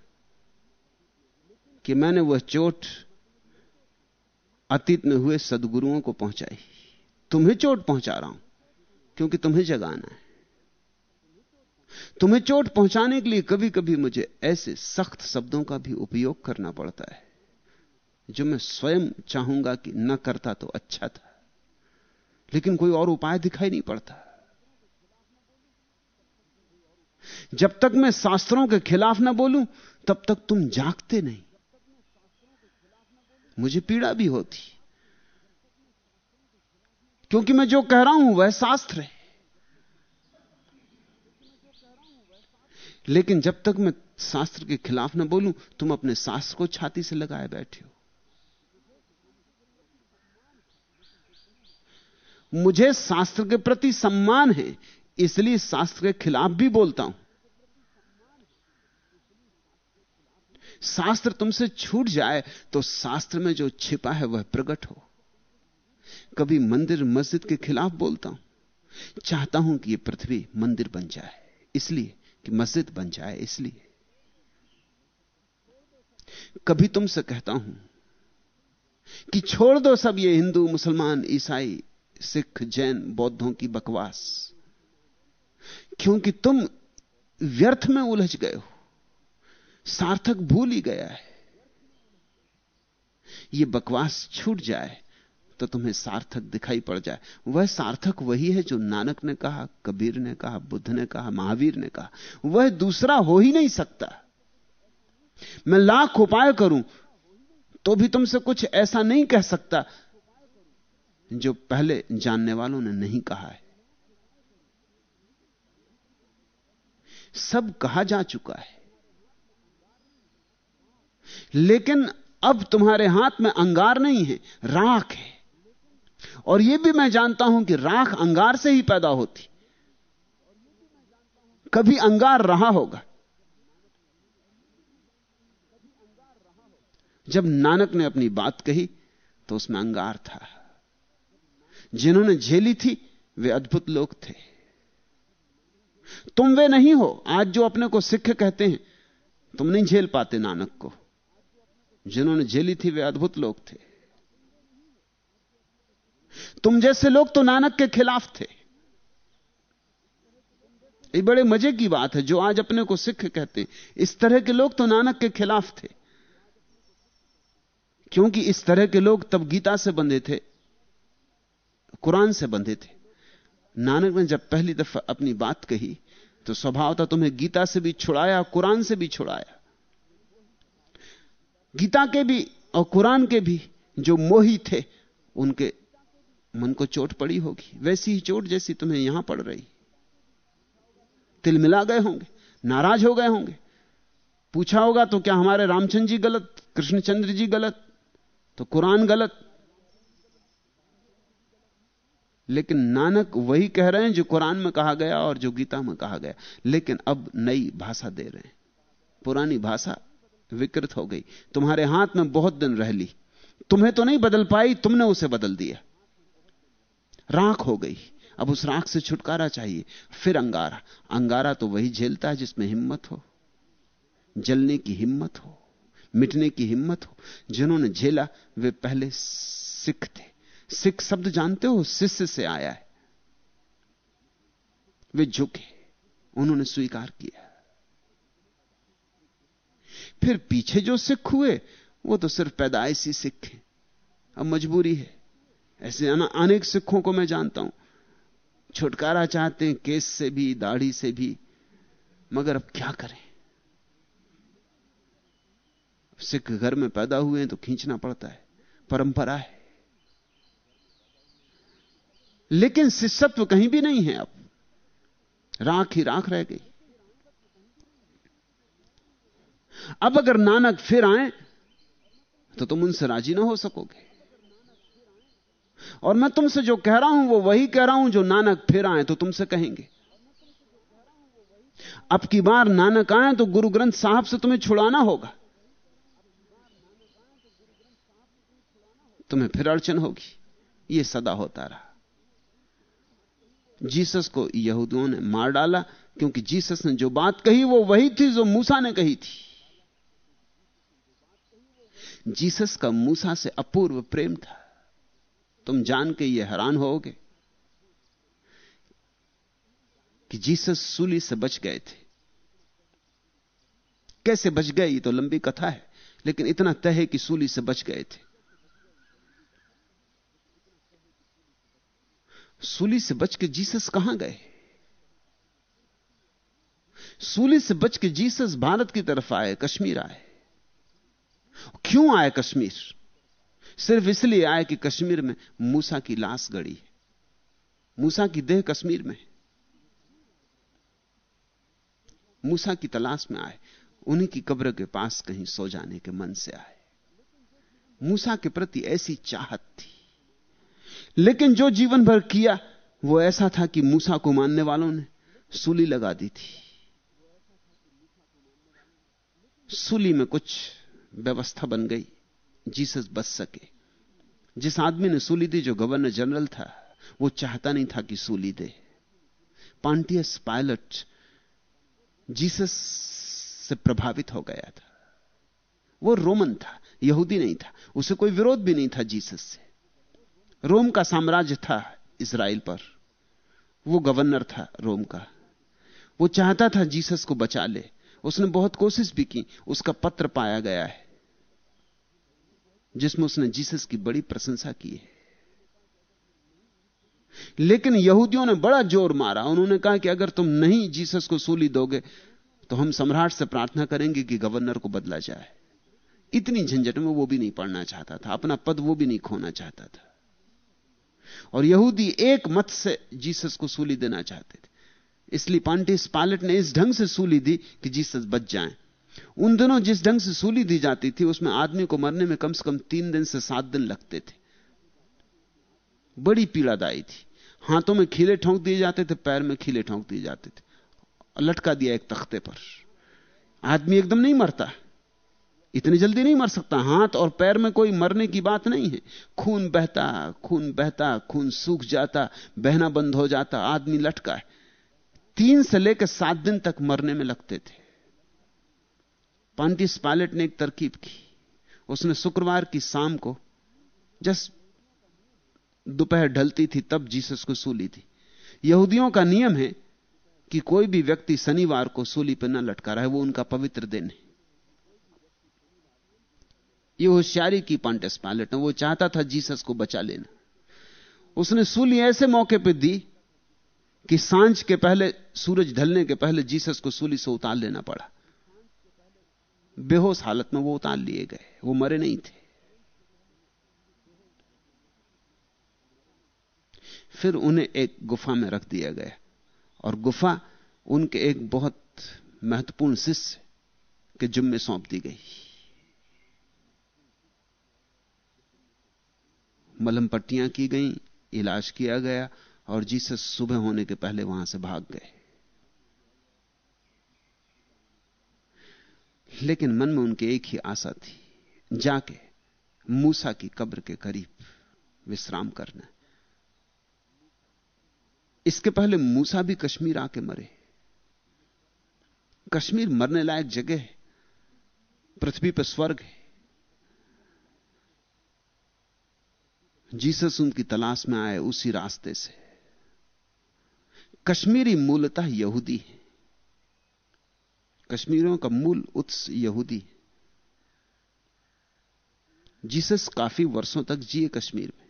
कि मैंने वह चोट अतीत में हुए सदगुरुओं को पहुंचाई। तुम्हें चोट पहुँचा रहा हूँ, क्योंकि तुम्हें जगाना है। तुम्हें चोट पहुँचाने के लिए कभी कभी मुझे ऐसे सख्त शब्दों का भी उपयोग करना पड़ता है, जो मैं स्वयं चाहूँगा कि न करता तो अच्छा था, लेकिन कोई और उपाय दिखाई नहीं पड़ता। जब तक मैं शास्त्रों के खिलाफ ना बोलूँ, तब तक तुम जागते नहीं। मुझे पीड़ा भी होती। क्योंकि मैं जो कह रहा हूँ, वह शास्त्र है। लेकिन जब तक मैं शास्त्र के खिलाफ ना बोलूँ, तुम अपने शास्त्र को छाती से लगाए बैठे हो। मुझे शास्त्र के प्रति सम्मान है इसलिए शास्त्र के खिलाफ भी बोलता हूँ। शास्त्र तुमसे छूट जाए तो शास्त्र में जो छिपा है वह प्रकट हो। कभी मंदिर मस्जिद के खिलाफ बोलता हूँ। चाहता हूँ कि यह पृथ्वी मंदिर बन जाए, इसलिए कि मस्जिद बन जाए, इसलिए। कभी तुमसे कहता हूँ कि छोड़ दो सब ये हिंदू, मुसलमान, ईसाई, सिख, जैन, बौद्धों की बकवास। क्योंकि तुम व्यर्थ में उलझ गए हो। सार्थक भूल ही गया है। यह बकवास छूट जाए तो तुम्हें सार्थक दिखाई पड़ जाए। वह सार्थक वही है जो नानक ने कहा, कबीर ने कहा, बुद्ध ने कहा, महावीर ने कहा। वह दूसरा हो ही नहीं सकता। मैं लाख उपाय करूँ तो भी तुमसे कुछ ऐसा नहीं कह सकता जो पहले जानने वालों ने नहीं कहा है। सब कहा जा चुका है। लेकिन अब तुम्हारे हाथ में अंगार नहीं है, राख है। और यह भी मैं जानता हूँ कि राख अंगार से ही पैदा होती। कभी अंगार रहा होगा। जब नानक ने अपनी बात कही तो उसमें अंगार था। जिन्होंने झेली थी, वे अद्भुत लोग थे। तुम वे नहीं हो। आज जो अपने को सिख कहते हैं, तुम नहीं झेल पाते नानक को। जिन्होंने झेली थी, वे अद्भुत लोग थे। तुम जैसे लोग तो नानक के खिलाफ थे। ये बड़े मज़े की बात है, जो आज अपने को सिख कहते हैं। इस तरह के लोग तो नानक के खिलाफ थे। क्योंकि इस तरह के लोग तब गीता से बंधे थे, कुरान से बंधे थे। नानक ने जब पहली दफ़ा अपनी बात कही तो स्वभाव था तुम्हें गीता से भी छुड़ाया, कुरान से भी छुड़ाया। गीता के भी और कुरान के भी जो मोही थे, उनके मन को चोट पड़ी होगी। वैसी ही चोट जैसी तुम्हें यहाँ पड़ रही। तिल मिला गए होंगे, नाराज़ हो गए होंगे। पूछा होगा तो क्या हमारे रामचंद्र जी गलत, कृष्णचंद्र जी गलत तो कुरान गलत लेकिन नानक वही कह रहे हैं जो कुरान में कहा गया और जो गीता में कहा गया। लेकिन अब नई भाषा दे रहे हैं। पुरानी भाषा विकृत हो गई। तुम्हारे हाथ में बहुत दिन रह ली। तुम्हें तो नहीं बदल पाई, तुमने उसे बदल दिया। राख हो गई। अब उस राख से छुटकारा चाहिए। फिर अंगारा। अंगारा तो वही झेलता है जिसमें हिम्मत हो। जलने की हिम्मत हो। मिटने की हिम्मत हो। जिन्होंने झेला, वे पहले सिख थे। सिख शब्द जानते हो? शिष्य से आया है। वे झुके। उन्होंने स्वीकार किया। फिर पीछे जो सिख हुए, वो तो सिर्फ़ पैदाइशी सिख हैं। अब मजबूरी है। ऐसे अनेक सिखों को मैं जानता हूँ। छुटकारा चाहते हैं, केस से भी, दाढ़ी से भी। मगर अब क्या करें? सिख घर में पैदा हुए हैं तो खींचना पड़ता है। परंपरा है। लेकिन शिष्यत्व कहीं भी नहीं है अब। राख ही राख रह गई। अब अगर नानक फिर आए तो तुम उनसे राज़ी ना हो सकोगे। और मैं तुमसे जो कह रहा हूँ, वो वही कह रहा हूँ जो नानक फिर आए तो तुमसे कहेंगे। अब की बार नानक आए तो गुरु ग्रंथ साहब से तुम्हें छुड़ाना होगा। तुम्हें फिर अड़चन होगी। यह सदा होता रहा। जीसस को यहूदियों ने मार डाला, क्योंकि जीसस ने जो बात कही, वो वही थी जो मूसा ने कही थी। जीसस का मूसा से अपूर्व प्रेम था। तुम जान के ये हैरान होगे कि जीसस सूली से बच गए थे। कैसे बच गए, ये तो लंबी कथा है, लेकिन इतना तय है कि सूली से बच गए थे। सूली से बच के जीसस कहाँ गए? सूली से बच के जीसस भारत की तरफ़ आए, कश्मीर आए। क्यों आए कश्मीर? सिर्फ़ इसलिए आए कि कश्मीर में मूसा की लाश गड़ी है। मूसा की देह कश्मीर में मूसा की तलाश में आए, उन्हीं की कब्र के पास कहीं सो जाने के मन से आए। मूसा के प्रति ऐसी चाहत थी। लेकिन जो जीवन भर किया, वो ऐसा था कि मूसा को मानने वालों ने सूली लगा दी थी। सूली में कुछ व्यवस्था बन गई, जीसस बच सके। जिस आदमी ने सूली दी, जो गवर्नर जनरल था, वो चाहता नहीं था कि सूली दे। पांटियस पायलट जीसस से प्रभावित हो गया था। वो रोमन था, यहूदी नहीं था, उसे कोई विरोध भी नहीं था जीसस से। रोम का साम्राज्य था इसराइल पर। वो गवर्नर था रोम का। वो चाहता था जीसस को बचा ले। उसने बहुत कोशिश भी की, उसका पत्र पाया गया है, जिसमें उसने जीसस की बड़ी प्रशंसा की है। लेकिन यहूदियों ने बड़ा ज़ोर मारा। उन्होंने कहा कि अगर तुम नहीं जीसस को सूली दोगे तो हम सम्राट से प्रार्थना करेंगे कि गवर्नर को बदला जाए। इतनी झंझट में वो भी नहीं पढ़ना चाहता था, अपना पद वो भी नहीं खोना चाहता था। और यहूदी एक मत से जीसस को सूली देना चाहते थे। इसलिए पांटिस पायलट ने इस ढंग से सूली दी कि जीसस बच जाएँ। उन दिनों जिस ढंग से सूली दी जाती थी, उसमें आदमी को मरने में कम से कम तीन दिन से सात दिन लगते थे। बड़ी पीड़ादायी थी। हाथों में खीले ठोंक दिए जाते थे, पैर में खीले ठोंक दिए जाते थे। लटका दिया एक तख्ते पर। आदमी एकदम नहीं मरता। इतनी जल्दी नहीं मर सकता हाथ और पैर में कोई मरने की बात नहीं है। खून बहता खून बहता, खून सूख जाता, बहना बंद हो जाता, आदमी लटका है। तीन से लेकर सात दिन तक मरने में लगते थे। पांटिस पायलट ने एक तरकीब की। उसने शुक्रवार की शाम को जस्ट दोपहर ढलती थी, तब जीसस को सूली थी यहूदियों का नियम है कि कोई भी व्यक्ति शनिवार को सूली पर न लटका रहा है वो उनका पवित्र दिन है। ये होशियारी की पांटिस पायलट ने वो चाहता था जीसस को बचा लेना। उसने सूली ऐसे मौके पर दी कि साँझ के पहले, सूरज ढलने के पहले जीसस को सूली से उतार लेना पड़ा। बेहोश हालत में वो उतार लिए गए, वो मरे नहीं थे। फिर उन्हें एक गुफा में रख दिया गया और गुफा उनके एक बहुत महत्वपूर्ण शिष्य के जुम्मे सौंप दी गई। मलम पट्टियाँ की गई, इलाज किया गया, और जीसस सुबह होने के पहले वहाँ से भाग गए। लेकिन मन में उनके एक ही आशा थी, जाके मूसा की कब्र के करीब विश्राम करना। इसके पहले मूसा भी कश्मीर आके मरे। कश्मीर मरने लायक जगह है, पृथ्वी पर स्वर्ग है। जीसस उनकी तलाश में आए उसी रास्ते से। कश्मीरी मूलतः यहूदी है। कश्मीरों का मूल उत्स यहूदी जीसस काफ़ी वर्षों तक जिए कश्मीर में।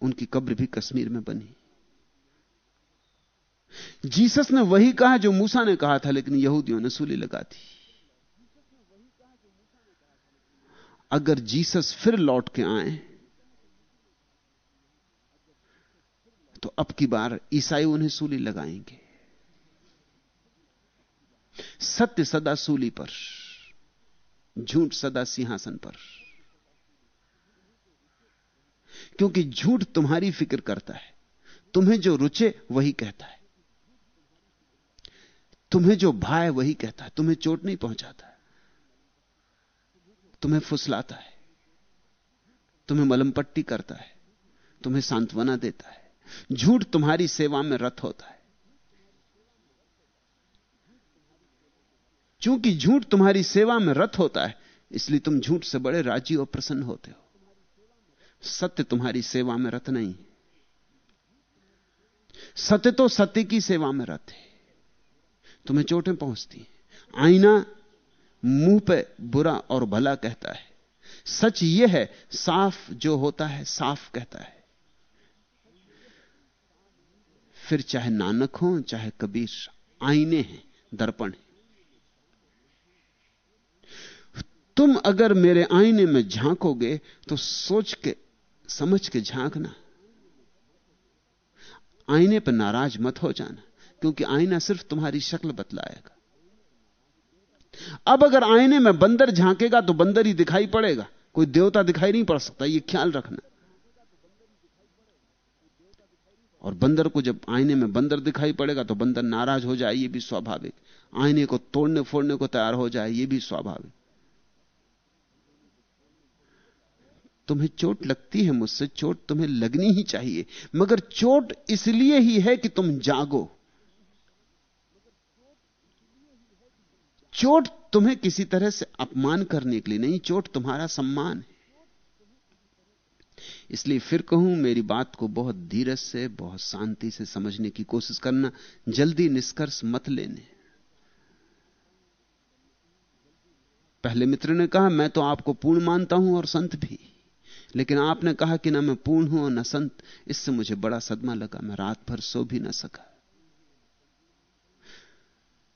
उनकी कब्र भी कश्मीर में बनी। जीसस ने वही कहा जो मूसा ने कहा था, लेकिन यहूदियों ने सूली लगा दी। अगर जीसस फिर लौट के आए तो अब की बार ईसाई उन्हें सूली लगाएँगे। सत्य सदा सूली पर, झूठ सदा सिंहासन पर। क्योंकि झूठ तुम्हारी फ़िक्र करता है, तुम्हें जो रुचे वही कहता है। तुम्हें जो भाए वही कहता है, तुम्हें चोट नहीं पहुंचाता। तुम्हें फुसलाता है। तुम्हें मलम पट्टी करता है। तुम्हें सांत्वना देता है। झूठ तुम्हारी सेवा में रत होता है। क्योंकि झूठ तुम्हारी सेवा में रत होता है, इसलिए तुम झूठ से बड़े राज़ी और प्रसन्न होते हो। सत्य तुम्हारी सेवा में रत नहीं सत्य तो सत्य की सेवा में रत है। तुम्हें चोटें पहुँचती आईना मुँह पे बुरा और भला कहता है। सच यह है, साफ़ जो होता है, साफ़ कहता है। फिर चाहे नानक हो, चाहे कबीर, आईने हैं, दर्पण है। तुम अगर मेरे आईने में झांकोगे तो सोच के, समझ के झांकना। आईने पर नाराज़ मत हो जाना, क्योंकि आईना सिर्फ़ तुम्हारी शक्ल बतलाएगा। अब अगर आईने में बंदर झांकेगा तो बंदर ही दिखाई पड़ेगा। कोई देवता दिखाई नहीं पड़ सकता यह ख्याल रखना। और बंदर को जब आईने में बंदर दिखाई पड़ेगा तो बंदर नाराज़ हो जाए यह भी स्वाभाविक। आईने को तोड़ने फोड़ने को तैयार हो जाए यह भी स्वाभाविक। तुम्हें चोट लगती है मुझसे, चोट तुम्हें लगनी ही चाहिए। मगर चोट इसलिए ही है कि तुम जागो। चोट तुम्हें किसी तरह से अपमान करने के लिए नहीं, चोट तुम्हारा सम्मान है। इसलिए फिर कहूँ, मेरी बात को बहुत धीरज से, बहुत शांति से समझने की कोशिश करना, जल्दी निष्कर्ष मत लेने। पहले मित्र ने कहा, मैं तो आपको पूर्ण मानता हूँ और संत भी। लेकिन आपने कहा कि ना मैं पूर्ण हूँ और न संत, इससे मुझे बड़ा सदमा लगा, मैं रात भर सो भी ना सका।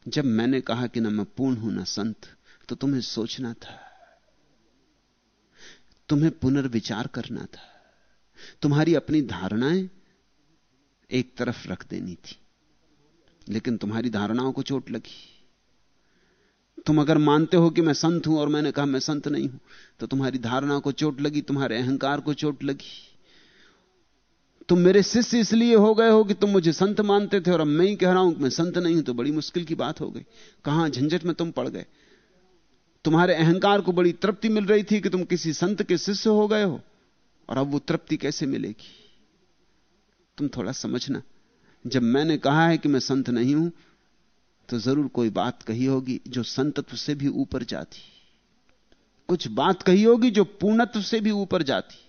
जब मैंने कहा कि ना मैं पूर्ण हूँ, ना संत तो तुम्हें सोचना था। तुम्हें पुनर्विचार करना था। तुम्हारी अपनी धारणाएँ एक तरफ़ रख देनी थी, लेकिन तुम्हारी धारणाओं को चोट लगी। तुम अगर मानते हो कि मैं संत हूँ और मैंने कहा मैं संत नहीं हूँ तो तुम्हारी धारणा को चोट लगी, तुम्हारे अहंकार को चोट लगी। तुम मेरे शिष्य इसलिए हो गए हो कि तुम मुझे संत मानते थे और अब मैं ही कह रहा हूँ कि मैं संत नहीं हूँ तो बड़ी मुश्किल की बात हो गई। कहाँ झंझट में तुम पड़ गए? तुम्हारे अहंकार को बड़ी तृप्ति मिल रही थी कि तुम किसी संत के शिष्य हो गए हो, और अब वो तृप्ति कैसे मिलेगी? तुम थोड़ा समझना। जब मैंने कहा है कि मैं संत नहीं हूँ तो ज़रूर कोई बात कही होगी जो संतत्व से भी ऊपर जाती। कुछ बात कही होगी जो पूर्णत्व से भी ऊपर जाती।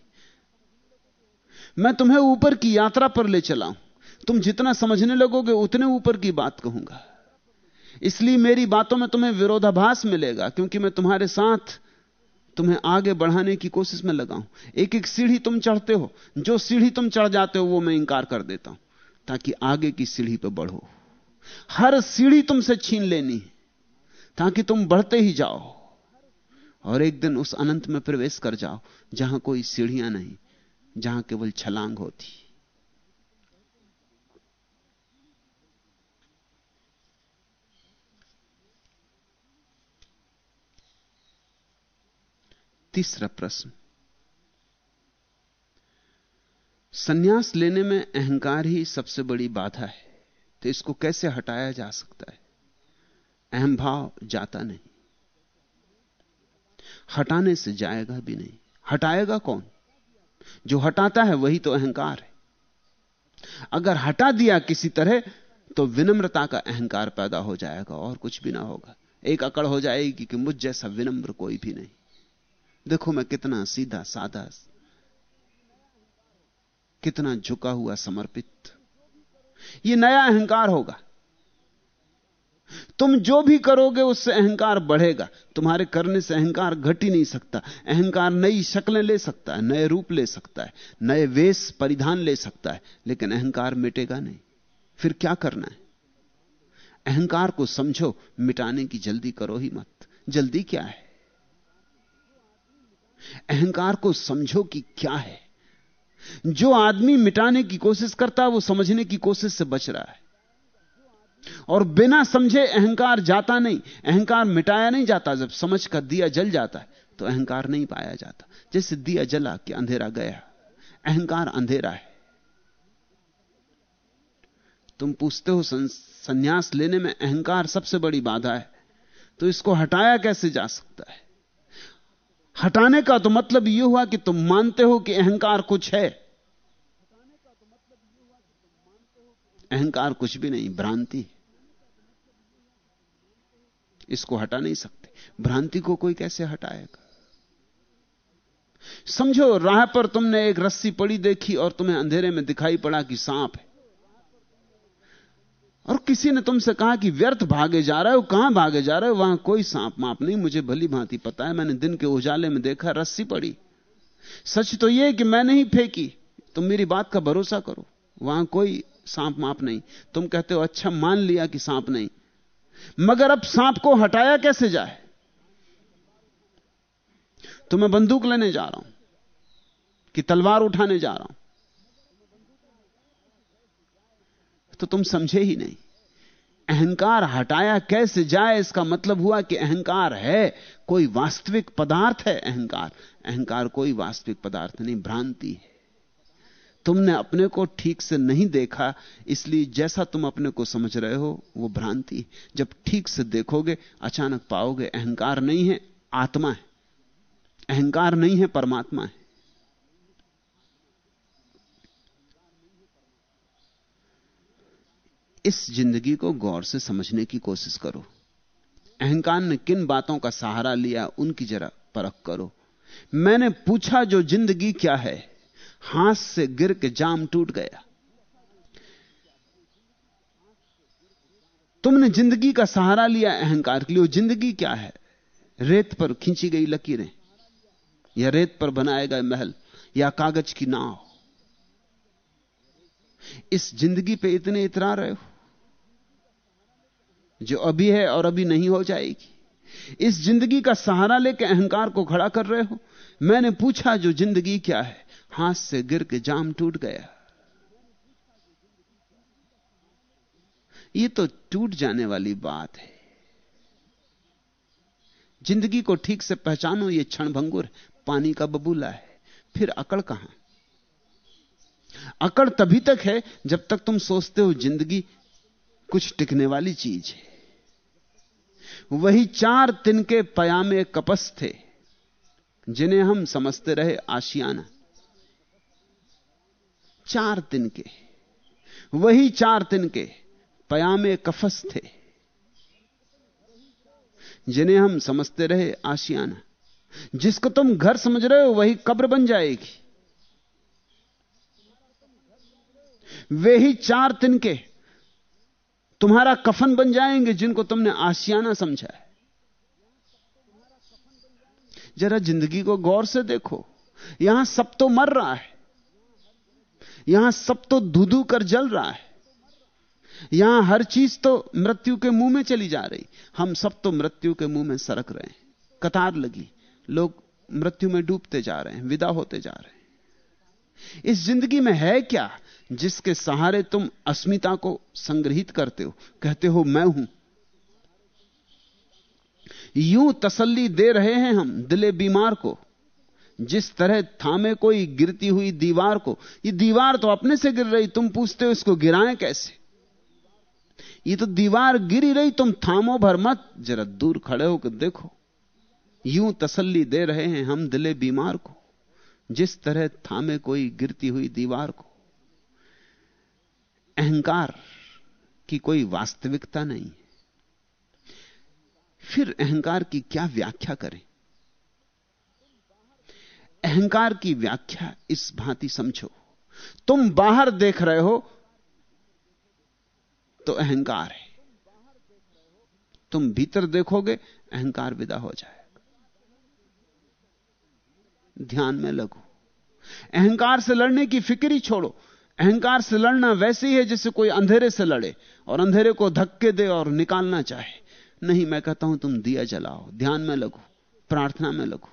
मैं तुम्हें ऊपर की यात्रा पर ले चला तुम जितना समझने लगोगे उतने ऊपर की बात कहूँगा। इसलिए मेरी बातों में तुम्हें विरोधाभास मिलेगा, क्योंकि मैं तुम्हारे साथ तुम्हें आगे बढ़ाने की कोशिश में लगा हूँ। एक एक सीढ़ी तुम चढ़ते हो, जो सीढ़ी तुम चढ़ जाते हो, वो मैं इंकार कर देता हूँ, ताकि आगे की सीढ़ी पर बढ़ो। हर सीढ़ी तुमसे छीन लेनी ताकि तुम बढ़ते ही जाओ, और एक दिन उस अनंत में प्रवेश कर जाओ, जहाँ कोई सीढ़ियाँ नहीं। जहाँ केवल छलांग होती। तीसरा प्रश्न। सन्यास लेने में अहंकार ही सबसे बड़ी बाधा है तो इसको कैसे हटाया जा सकता है? अहम भाव जाता नहीं। हटाने से जाएगा भी नहीं। हटाएगा कौन? जो हटाता है वही तो अहंकार है। अगर हटा दिया किसी तरह तो विनम्रता का अहंकार पैदा हो जाएगा, और कुछ भी ना होगा। एक अकड़ हो जाएगी कि मुझ जैसा विनम्र कोई भी नहीं। देखो मैं कितना सीधा साधा कितना झुका हुआ, समर्पित। यह नया अहंकार होगा। तुम जो भी करोगे उससे अहंकार बढ़ेगा। तुम्हारे करने से अहंकार घट ही नहीं सकता। अहंकार नई शक्लें ले सकता है, नए रूप ले सकता है, नए वेश परिधान ले सकता है, लेकिन अहंकार मिटेगा नहीं। फिर क्या करना है? अहंकार को समझो, मिटाने की जल्दी करो ही मत। जल्दी क्या है? अहंकार को समझो कि क्या है। जो आदमी मिटाने की कोशिश करता है, वो समझने की कोशिश से बच रहा है। और बिना समझे अहंकार जाता नहीं, अहंकार मिटाया नहीं जाता। जब समझ का दिया जल जाता है तो अहंकार नहीं पाया जाता। जैसे दिया जला कि अंधेरा गया, अहंकार अंधेरा है। तुम पूछते हो संन्यास लेने में अहंकार सबसे बड़ी बाधा है तो इसको हटाया कैसे जा सकता है? हटाने का तो मतलब यह हुआ कि तुम मानते हो कि अहंकार कुछ है। अहंकार कुछ भी नहीं, भ्रांति। इसको हटा नहीं सकते। भ्रांति को कोई कैसे हटाएगा? समझो, राह पर तुमने एक रस्सी पड़ी देखी और तुम्हें अंधेरे में दिखाई पड़ा कि सांप है। और किसी ने तुमसे कहा कि व्यर्थ भागे जा रहे हो, कहाँ भागे जा रहे हो? वहाँ कोई सांप माप नहीं, मुझे भली भांति पता है, मैंने दिन के उजाले में देखा रस्सी पड़ी। सच तो यह कि मैं नहीं फेंकी। तुम मेरी बात का भरोसा करो, वहाँ कोई सांप माप नहीं। तुम कहते हो अच्छा मान लिया कि सांप नहीं। मगर अब सांप को हटाया कैसे जाए? तो मैं बंदूक लेने जा रहा हूँ, कि तलवार उठाने जा रहा हूँ। तो तुम समझे ही नहीं, अहंकार हटाया कैसे जाए? इसका मतलब हुआ कि अहंकार है, कोई वास्तविक पदार्थ है अहंकार। अहंकार कोई वास्तविक पदार्थ नहीं, भ्रांति है। तुमने अपने को ठीक से नहीं देखा, इसलिए जैसा तुम अपने को समझ रहे हो, वो भ्रांति जब ठीक से देखोगे, अचानक पाओगे अहंकार नहीं है, आत्मा है। अहंकार नहीं है, परमात्मा है। इस ज़िंदगी को गौर से समझने की कोशिश करो। अहंकार ने किन बातों का सहारा लिया, उनकी जरा परख करो। मैंने पूछा जो ज़िंदगी क्या है हाथ से गिर के जाम टूट गया। तुमने ज़िंदगी का सहारा लिया अहंकार के लिए ज़िंदगी क्या है? रेत पर खींची गई लकीरें, या रेत पर बनाए गए महल, या कागज़ की नाव। इस ज़िंदगी पे इतने इतरा रहे हो, जो अभी है और अभी नहीं हो जाएगी। इस ज़िंदगी का सहारा लेकर अहंकार को खड़ा कर रहे हो। मैंने पूछा, जो ज़िंदगी क्या है? हाथ से गिर के जाम टूट गया। यह तो टूट जाने वाली बात है। ज़िंदगी को ठीक से पहचानो यह क्षण भंगुर, पानी का बबूला है। फिर अकड़ कहाँ? अकड़ तभी तक है जब तक तुम सोचते हो ज़िंदगी कुछ टिकने वाली चीज़ है। वही चार तिनके पयामे कपस थे, जिन्हें हम समझते रहे आशियाना। चार तिनके वही चार तिनके पयामे कफस थे। जिन्हें हम समझते रहे आशियाना। जिसको तुम घर समझ रहे हो, वही कब्र बन जाएगी। वे ही चार तिनके तुम्हारा कफन बन जाएँगे जिनको तुमने आशियाना समझा है। जरा ज़िंदगी को गौर से देखो। यहाँ सब तो मर रहा है। यहाँ सब तो धुधू कर जल रहा है। यहाँ हर चीज़ तो मृत्यु के मुँह में चली जा रही। हम सब तो मृत्यु के मुँह में सरक रहे हैं। कतार लगी। लोग मृत्यु में डूबते जा रहे हैं, विदा होते जा रहे हैं। इस ज़िंदगी में है क्या जिसके सहारे तुम अस्मिता को संग्रहित करते हो? कहते हो, मैं हूँ। यूँ तसल्ली दे रहे हैं हम दिले बीमार को। जिस तरह थामे कोई गिरती हुई दीवार को, ये दीवार तो अपने से गिर रही, तुम पूछते हो इसको गिराएँ कैसे? ये तो दीवार गिरी रही, तुम थामो भर मत, जरा दूर खड़े होकर देखो। यूँ तसल्ली दे रहे हैं हम दिले बीमार को, जिस तरह थामे कोई गिरती हुई दीवार को। अहंकार की कोई वास्तविकता नहीं फिर अहंकार की क्या व्याख्या करें? अहंकार की व्याख्या इस भांति समझो। तुम बाहर देख रहे हो तो अहंकार है। तुम भीतर देखोगे, अहंकार विदा हो जाएगा। ध्यान में लगो। अहंकार से लड़ने की फ़िक्र ही छोड़ो। अहंकार से लड़ना वैसे ही है जैसे कोई अंधेरे से लड़े और अंधेरे को धक्के दे और निकालना चाहे। नहीं, मैं कहता हूँ, तुम दिया जलाओ। ध्यान में लगो, प्रार्थना में लगो,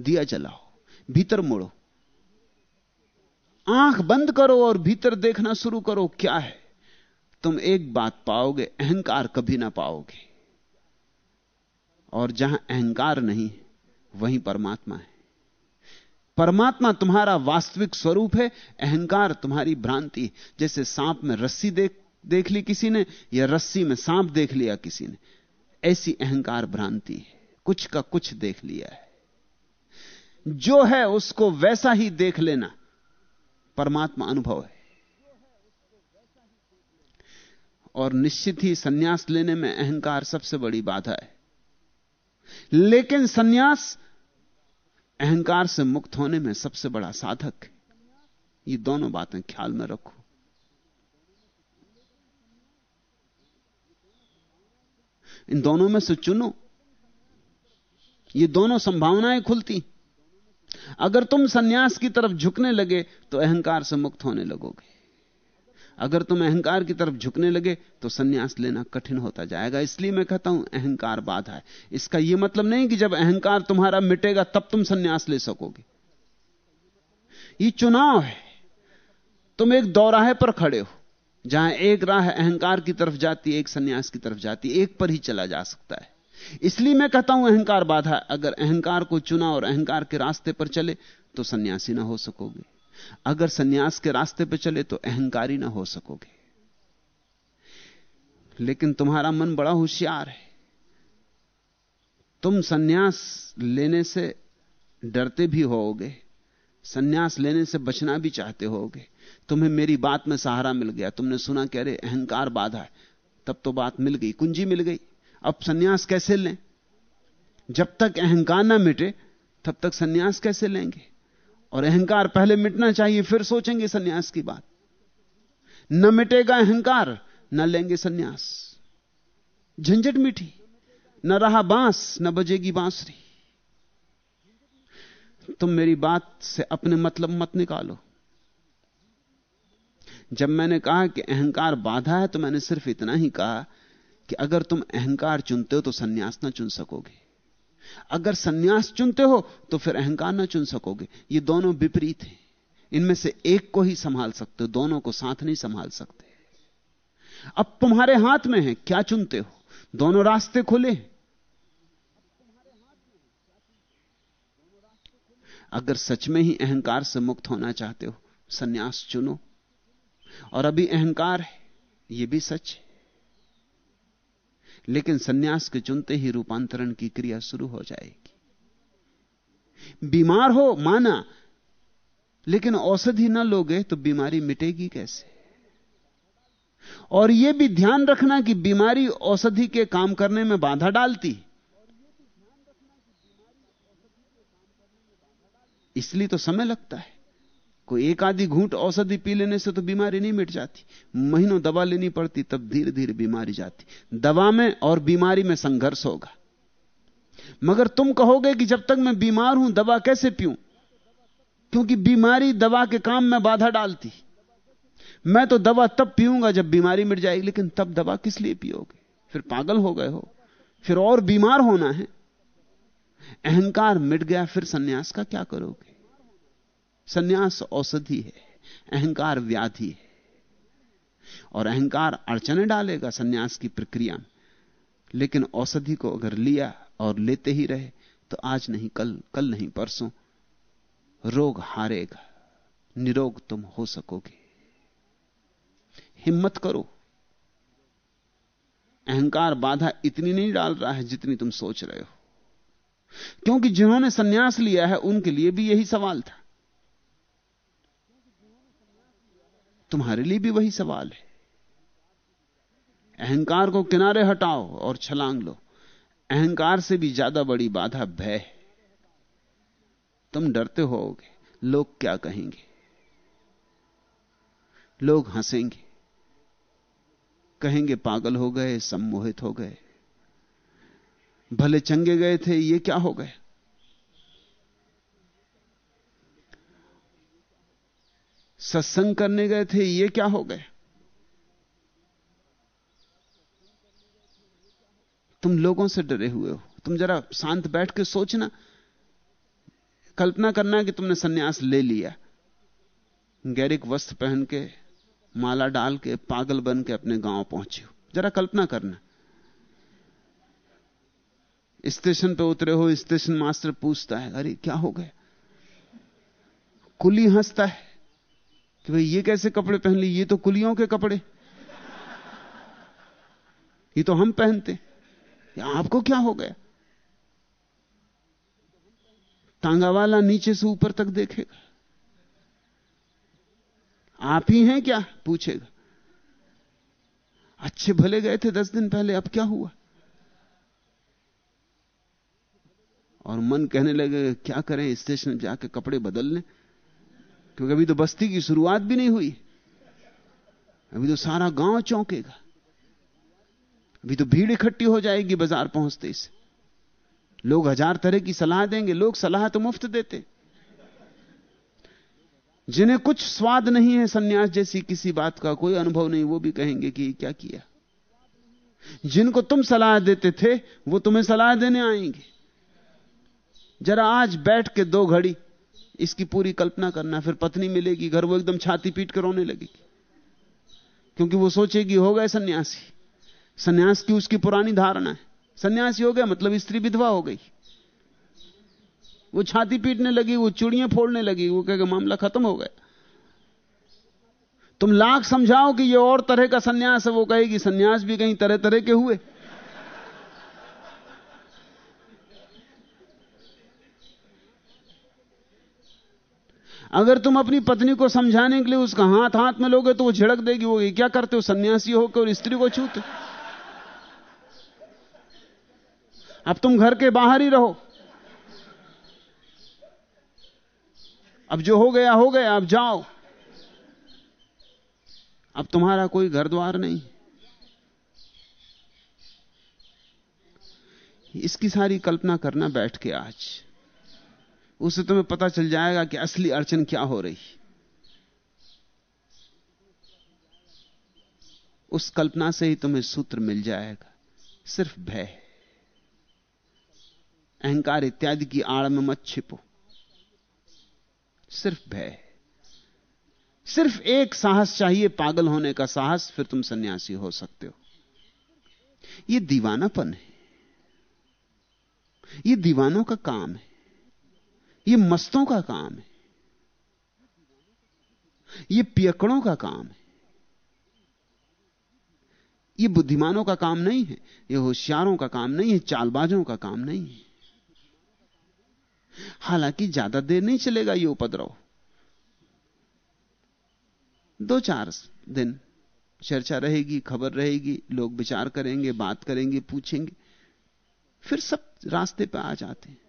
दिया जलाओ। भीतर मुड़ो। आँख बंद करो और भीतर देखना शुरू करो, क्या है? तुम एक बात पाओगे, अहंकार कभी ना पाओगे। और जहाँ अहंकार नहीं वहीं परमात्मा है। परमात्मा तुम्हारा वास्तविक स्वरूप है, अहंकार तुम्हारी भ्रांति जैसे सांप में रस्सी देख देख ली किसी ने, या रस्सी में सांप देख लिया किसी ने, ऐसी अहंकार भ्रांति है। कुछ का कुछ देख लिया है। जो है उसको वैसा ही देख लेना। परमात्मा अनुभव है। और निश्चित ही सन्यास लेने में अहंकार सबसे बड़ी बाधा है। लेकिन सन्यास अहंकार से मुक्त होने में सबसे बड़ा साधक है। ये दोनों बातें ख्याल में रखो। इन दोनों में से चुनो। ये दोनों संभावनाएँ खुलती। अगर तुम सन्यास की तरफ़ झुकने लगे तो अहंकार से मुक्त होने लगोगे। अगर तुम अहंकार की तरफ़ झुकने लगे तो सन्यास लेना कठिन होता जाएगा। इसलिए मैं कहता हूँ, अहंकार बाधा है। इसका यह मतलब नहीं कि जब अहंकार तुम्हारा मिटेगा, तब तुम सन्यास ले सकोगे। ये चुनाव है। तुम एक दौराहे पर खड़े हो, जहाँ एक राह अहंकार की तरफ़ जाती, एक सन्यास की तरफ़ जाती, एक पर ही चला जा सकता है। इसलिए मैं कहता हूँ, अहंकार बाधा। अगर अहंकार को चुना और अहंकार के रास्ते पर चले तो सन्यासी ना हो सकोगे। अगर सन्यास के रास्ते पर चले तो अहंकारी ना हो सकोगे। लेकिन तुम्हारा मन बड़ा होशियार है। तुम सन्यास लेने से डरते भी होगे। सन्यास लेने से बचना भी चाहते होगे। तुम्हें मेरी बात में सहारा मिल गया। तुमने सुना कह रहे अहंकार बाधा है। तब तो बात मिल गई, कुंजी मिल गई। अब सन्यास कैसे लें? जब तक अहंकार ना मिटे, तब तक सन्यास कैसे लेंगे? और अहंकार पहले मिटना चाहिए, फिर सोचेंगे सन्यास की बात। न मिटेगा अहंकार, न लेंगे सन्यास। झंझट मिठी, न रहा बाँस, न बजेगी बांसुरी। तुम मेरी बात से अपने मतलब मत निकालो। जब मैंने कहा कि अहंकार बाधा है तो मैंने सिर्फ़ इतना ही कहा कि अगर तुम अहंकार चुनते हो तो सन्यास ना चुन सकोगे। अगर सन्यास चुनते हो तो फिर अहंकार ना चुन सकोगे। ये दोनों विपरीत हैं। इनमें से एक को ही संभाल सकते हो, दोनों को साथ नहीं संभाल सकते। अब तुम्हारे हाथ में है, क्या चुनते हो? दोनों रास्ते खुले अगर सच में ही अहंकार से मुक्त होना चाहते हो, सन्यास चुनो। और अभी अहंकार है यह भी सच है। लेकिन सन्यास के चुनते ही रूपांतरण की क्रिया शुरू हो जाएगी। बीमार हो, माना, लेकिन औषधि ना लोगे तो बीमारी मिटेगी कैसे? और यह भी ध्यान रखना कि बीमारी औषधि के काम करने में बाधा डालती। इसलिए तो समय लगता है। कोई एक आधी घूंट औषधि पी लेने से तो बीमारी नहीं मिट जाती। महीनों दवा लेनी पड़ती, तब धीरे धीरे बीमारी जाती। दवा में और बीमारी में संघर्ष होगा। मगर तुम कहोगे कि जब तक मैं बीमार हूँ, दवा कैसे पीऊं? क्योंकि बीमारी दवा के काम में बाधा डालती। मैं तो दवा तब पीऊँगा जब बीमारी मिट जाएगी, लेकिन तब दवा किस लिए पियोगे? फिर पागल हो गए हो। फिर और बीमार होना है। अहंकार मिट गया, फिर सन्यास का क्या करोगे? सन्यास औषधि है, अहंकार व्याधि है। और अहंकार अड़चने डालेगा सन्यास की प्रक्रिया में। लेकिन औषधि को अगर लिया और लेते ही रहे तो आज नहीं, कल कल नहीं, परसों रोग हारेगा, निरोग तुम हो सकोगे। हिम्मत करो। अहंकार बाधा इतनी नहीं डाल रहा है जितनी तुम सोच रहे हो। क्योंकि जिन्होंने सन्यास लिया है, उनके लिए भी यही सवाल था। तुम्हारे लिए भी वही सवाल है। अहंकार को किनारे हटाओ और छलांग लो। अहंकार से भी ज़्यादा बड़ी बाधा भय है। तुम डरते होगे लोग क्या कहेंगे? लोग हंसेंगे। कहेंगे, पागल हो गए, सम्मोहित हो गए। भले चंगे गए थे, ये क्या हो गए? सत्संग करने गए थे, ये क्या हो गए? तुम लोगों से डरे हुए हो। तुम जरा शांत बैठ के सोचना। कल्पना करना कि तुमने सन्यास ले लिया। गैरिक वस्त्र पहन के, माला डाल के, पागल बन के अपने गाँव पहुँचे हो। जरा कल्पना करना। स्टेशन पे उतरे हो, स्टेशन मास्टर पूछता है, अरे, क्या हो गया? कुली हंसता है। कि भाई, ये कैसे कपड़े पहन ली ये तो कुलियों के कपड़े। ये तो हम पहनते। आपको क्या हो गया? टांगा वाला नीचे से ऊपर तक देखेगा। आप ही हैं क्या? पूछेगा। अच्छे भले गए थे दस दिन पहले, अब क्या हुआ? और मन कहने लगे, क्या करें, स्टेशन जाके कपड़े बदल लें क्योंकि अभी तो बस्ती की शुरुआत भी नहीं हुई। अभी तो सारा गाँव चौंकेगा। अभी तो भीड़ इकट्ठी हो जाएगी बाज़ार पहुँचते से। लोग हज़ार तरह की सलाह देंगे, लोग सलाह तो मुफ़्त देते। जिन्हें कुछ स्वाद नहीं है सन्यास जैसी किसी बात का कोई अनुभव नहीं, वो भी कहेंगे कि क्या किया। जिनको तुम सलाह देते थे, वो तुम्हें सलाह देने आएँगे। जरा आज बैठ के दो घड़ी इसकी पूरी कल्पना करना, फिर पत्नी मिलेगी, घर वो एकदम छाती पीट कर रोने लगेगी। क्योंकि वो सोचेगी, हो गए सन्यासी। सन्यास की उसकी पुरानी धारणा है। सन्यासी हो गया मतलब स्त्री विधवा हो गई। वो छाती पीटने लगी, वो चूड़ियाँ फोड़ने लगी, वो कहेगा, मामला खत्म हो गया। तुम लाख समझाओ कि ये और तरह का सन्यास है। वो कहेगी, सन्यास भी कहीं तरह तरह के हुए। अगर तुम अपनी पत्नी को समझाने के लिए उसका हाथ हाथ में लोगे तो वो झिड़क देगी, वो क्या करते हो, सन्यासी होकर और स्त्री को छूते? अब तुम घर के बाहर ही रहो। अब जो हो गया हो गया, अब जाओ। अब तुम्हारा कोई घर द्वार नहीं। इसकी सारी कल्पना करना बैठ के आज। उससे तुम्हें पता चल जाएगा कि असली अड़चन क्या हो रही। उस कल्पना से ही तुम्हें सूत्र मिल जाएगा। सिर्फ़ भय। अहंकार इत्यादि की आड़ में मत छिपो। सिर्फ़ भय। सिर्फ़ एक साहस चाहिए पागल होने का साहस, फिर तुम सन्यासी हो सकते हो। यह दीवानापन है। यह दीवानों का काम है। यह मस्तों का काम है। ये पियकड़ों का काम है। ये बुद्धिमानों का काम नहीं है यह होशियारों का काम नहीं है, चालबाजों का काम नहीं है। हालाँकि ज़्यादा देर नहीं चलेगा ये उपद्रव। दो चार दिन चर्चा रहेगी, खबर रहेगी, लोग विचार करेंगे, बात करेंगे, पूछेंगे, फिर सब रास्ते पर आ जाते हैं।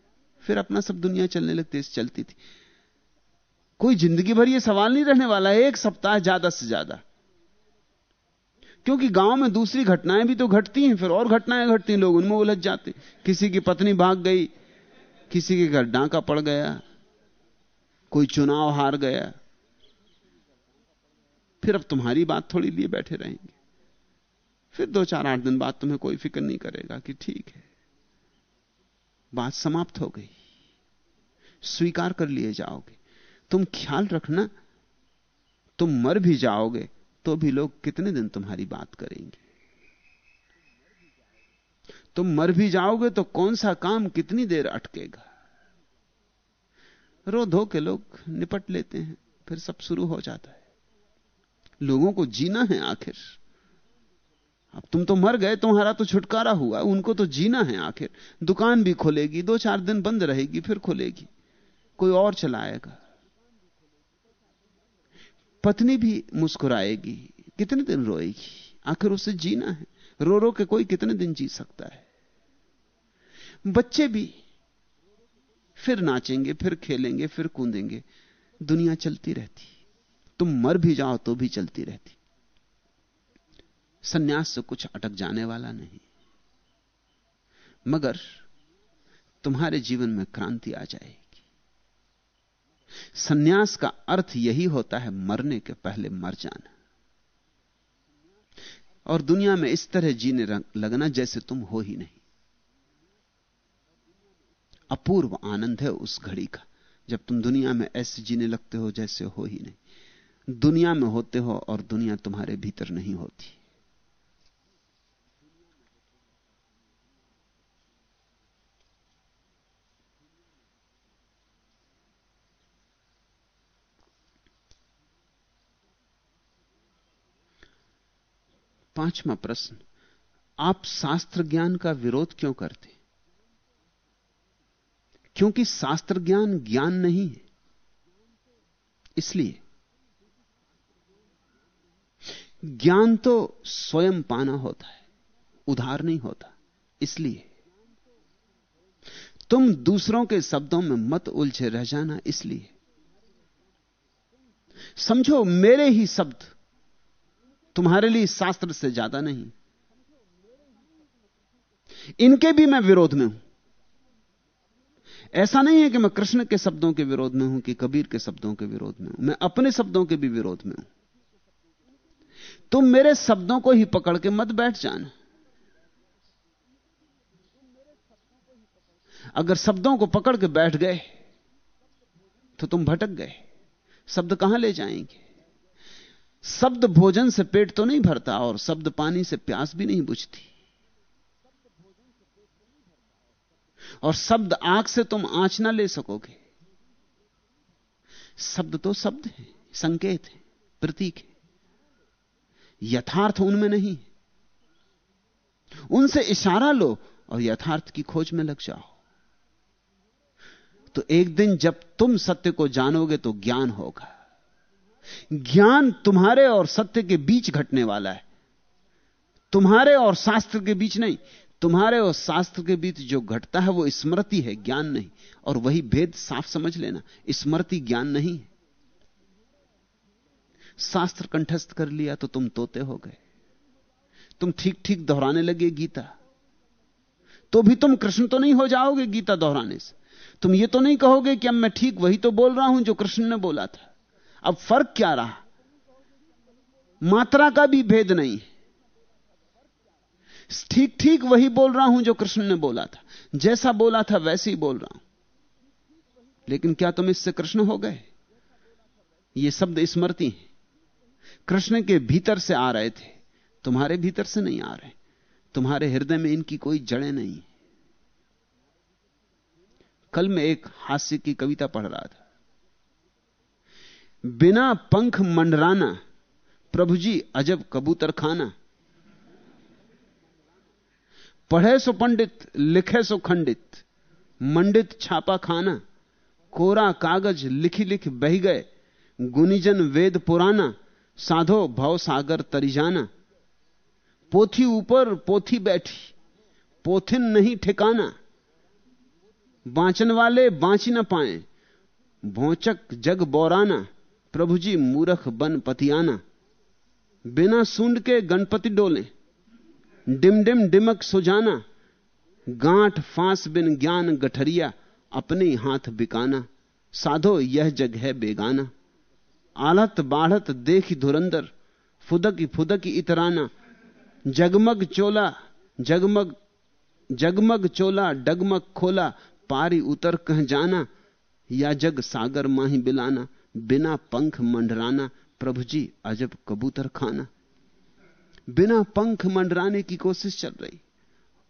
फिर अपना सब दुनिया चलने लगती चलती थी। कोई ज़िंदगी भर यह सवाल नहीं रहने वाला एक सप्ताह ज़्यादा से ज़्यादा। क्योंकि गाँव में दूसरी घटनाएँ भी तो घटती हैं, फिर और घटनाएँ घटती हैं, लोग उनमें उलझ जाते किसी की पत्नी भाग गई, किसी के घर डांका पड़ गया, कोई चुनाव हार गया। फिर अब तुम्हारी बात थोड़ी लिए बैठे रहेंगे। फिर दो चार आठ दिन बाद तुम्हें कोई फ़िक्र नहीं करेगा कि ठीक है, बात समाप्त हो गई। स्वीकार कर लिए जाओगे। तुम ख्याल रखना, तुम मर भी जाओगे तो भी लोग कितने दिन तुम्हारी बात करेंगे। तुम मर भी जाओगे तो कौन सा काम कितनी देर अटकेगा? रो धो के लोग निपट लेते हैं, फिर सब शुरू हो जाता है। लोगों को जीना है आखिर। अब तुम तो मर गए, तुम्हारा तो छुटकारा हुआ, उनको तो जीना है आखिर। दुकान भी खोलेगी, दो चार दिन बंद रहेगी, फिर खोलेगी। कोई और चलाएगा। पत्नी भी मुस्कुराएगी, कितने दिन रोएगी? आखिर उसे जीना है। रो रो के कोई कितने दिन जी सकता है? बच्चे भी फिर नाचेंगे, फिर खेलेंगे, फिर कूदेंगे। दुनिया चलती रहती। तुम मर भी जाओ तो भी चलती रहती। सन्यास से कुछ अटक जाने वाला नहीं। मगर तुम्हारे जीवन में क्रांति आ जाएगी। सन्यास का अर्थ यही होता है मरने के पहले मर जाना। और दुनिया में इस तरह जीने लगना जैसे तुम हो ही नहीं। अपूर्व आनंद है उस घड़ी का, जब तुम दुनिया में ऐसे जीने लगते हो जैसे हो ही नहीं। दुनिया में होते हो और दुनिया तुम्हारे भीतर नहीं होती। पांचवा प्रश्न, आप शास्त्र ज्ञान का विरोध क्यों करते? क्योंकि शास्त्र ज्ञान ज्ञान नहीं है। इसलिए, ज्ञान तो स्वयं पाना होता है, उधार नहीं होता। इसलिए, तुम दूसरों के शब्दों में मत उलझे रह जाना। इसलिए, समझो मेरे ही शब्द तुम्हारे लिए शास्त्र से ज़्यादा नहीं। इनके भी मैं विरोध में हूँ। ऐसा नहीं है कि मैं कृष्ण के शब्दों के विरोध में हूँ कि कबीर के शब्दों के विरोध में हूँ। मैं अपने शब्दों के भी विरोध में हूँ। तुम मेरे शब्दों को ही पकड़ के मत बैठ जाना। अगर शब्दों को पकड़ के बैठ गए तो तुम भटक गए। शब्द कहाँ ले जाएँगे? शब्द भोजन से पेट तो नहीं भरता और शब्द पानी से प्यास भी नहीं बुझती। और शब्द आँख से तुम आँच ना ले सकोगे। शब्द तो शब्द है, संकेत है, प्रतीक है। यथार्थ उनमें नहीं उनसे इशारा लो और यथार्थ की खोज में लग जाओ। तो एक दिन जब तुम सत्य को जानोगे तो ज्ञान होगा। ज्ञान तुम्हारे और सत्य के बीच घटने वाला है। तुम्हारे और शास्त्र के बीच नहीं, तुम्हारे और शास्त्र के बीच जो घटता है वो स्मृति है, ज्ञान नहीं। और वही भेद साफ़ समझ लेना, स्मृति ज्ञान नहीं है। शास्त्र कंठस्थ कर लिया तो तुम तोते हो गए। तुम ठीक ठीक दोहराने लगे गीता। तो भी तुम कृष्ण तो नहीं हो जाओगे गीता दोहराने से। तुम ये तो नहीं कहोगे कि अब मैं ठीक, वही तो बोल रहा हूँ जो कृष्ण ने बोला था। अब फ़र्क क्या रहा? मात्रा का भी भेद नहीं। ठीक ठीक वही बोल रहा हूँ जो कृष्ण ने बोला था। जैसा बोला था वैसे ही बोल रहा हूँ। लेकिन क्या तुम इससे कृष्ण हो गए? ये शब्द स्मृति है। कृष्ण के भीतर से आ रहे थे। तुम्हारे भीतर से नहीं आ रहे। तुम्हारे हृदय में इनकी कोई जड़ें नहीं। कल मैं एक हास्य की कविता पढ़ रहा था। बिना पंख मंडराना, प्रभु जी अजब कबूतर खाना। पढ़े सो पंडित, लिखे सो खंडित, मंडित छापा खाना। कोरा कागज़ लिखी लिख बह गए, गुनिजन वेद पुराना, साधो भव सागर तरी जाना। पोथी ऊपर, पोथी बैठी, पोथिन नहीं ठिकाना। बांचन वाले बांच न पाए, भोचक जग बोराना। प्रभु जी मूरख बन पतियाना। बिना सुंड के गणपति डोले। डिम डिम डिमक सुजाना। गांठ फांस बिन ज्ञान गठरिया, अपने हाथ बिकाना। साधो यह जग है बेगाना। आलत बाढ़त देख धुरंदर फुदक फुदक इतराना। जगमग चोला, जगमग जगमग चोला, डगमग खोला, पारी उतर कह जाना, या जग सागर माही बिलाना। बिना पंख मंडराना प्रभु जी अजब कबूतर खाना। बिना पंख मंडराने की कोशिश चल रही,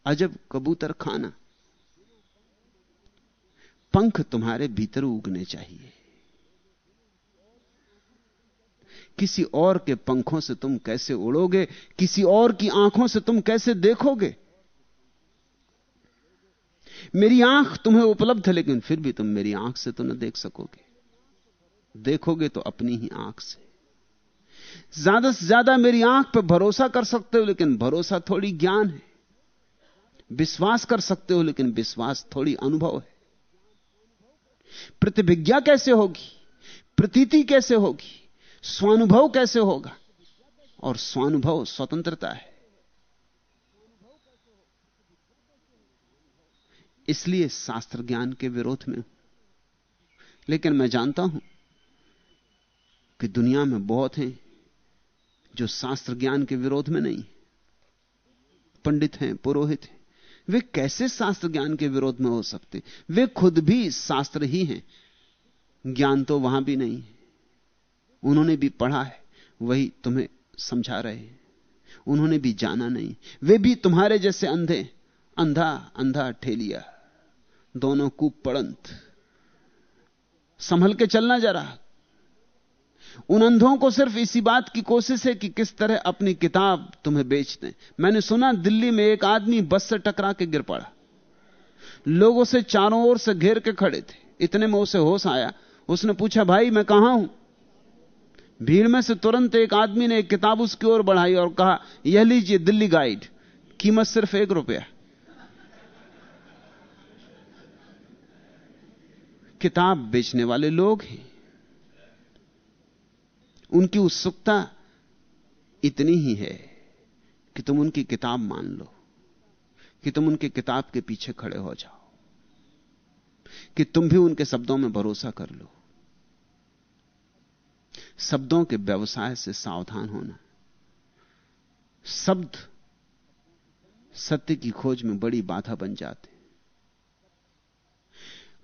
अजब कबूतर खाना। पंख तुम्हारे भीतर उगने चाहिए। किसी और के पंखों से तुम कैसे उड़ोगे, किसी और की आँखों से तुम कैसे देखोगे? मेरी आँख तुम्हें उपलब्ध है, लेकिन फिर भी तुम मेरी आँख से तो न देख सकोगे। देखोगे तो अपनी ही आँख से। ज़्यादा से ज़्यादा मेरी आँख पर भरोसा कर सकते हो, लेकिन भरोसा थोड़ी ज्ञान है। विश्वास कर सकते हो, लेकिन विश्वास थोड़ी अनुभव है। प्रतिभिज्ञा कैसे होगी? प्रतीति कैसे होगी? स्वानुभव कैसे होगा? और स्वानुभव स्वतंत्रता है। इसलिए शास्त्र ज्ञान के विरोध में लेकिन मैं जानता हूँ कि दुनिया में बहुत हैं जो शास्त्र ज्ञान के विरोध में नहीं, पंडित हैं, पुरोहित हैं। वे कैसे शास्त्र ज्ञान के विरोध में हो सकते? वे खुद भी शास्त्र ही हैं। ज्ञान तो वहाँ भी नहीं उन्होंने भी पढ़ा है, वही तुम्हें समझा रहे हैं। उन्होंने भी जाना नहीं। वे भी तुम्हारे जैसे अंधे, अंधा अंधा ठेलिया, दोनों कूप पड़ंत। संभल के चलना जरा। उन अंधों को सिर्फ़ इसी बात की कोशिश है कि किस तरह अपनी किताब तुम्हें बेच दें। मैंने सुना, दिल्ली में एक आदमी बस से टकरा के गिर पड़ा। लोग उसे चारों ओर से घेर के खड़े थे। इतने में उसे होश आया। उसने पूछा, भाई, मैं कहाँ हूँ? भीड़ में से तुरंत एक आदमी ने एक किताब उसकी ओर बढ़ाई और कहा, यह लीजिए दिल्ली गाइड। कीमत सिर्फ़ एक रुपया। किताब बेचने वाले लोग हैं। उनकी उत्सुकता इतनी ही है कि तुम उनकी किताब मान लो, कि तुम उनकी किताब के पीछे खड़े हो जाओ, कि तुम भी उनके शब्दों में भरोसा कर लो। शब्दों के व्यवसाय से सावधान होना। शब्द सत्य की खोज में बड़ी बाधा बन जाते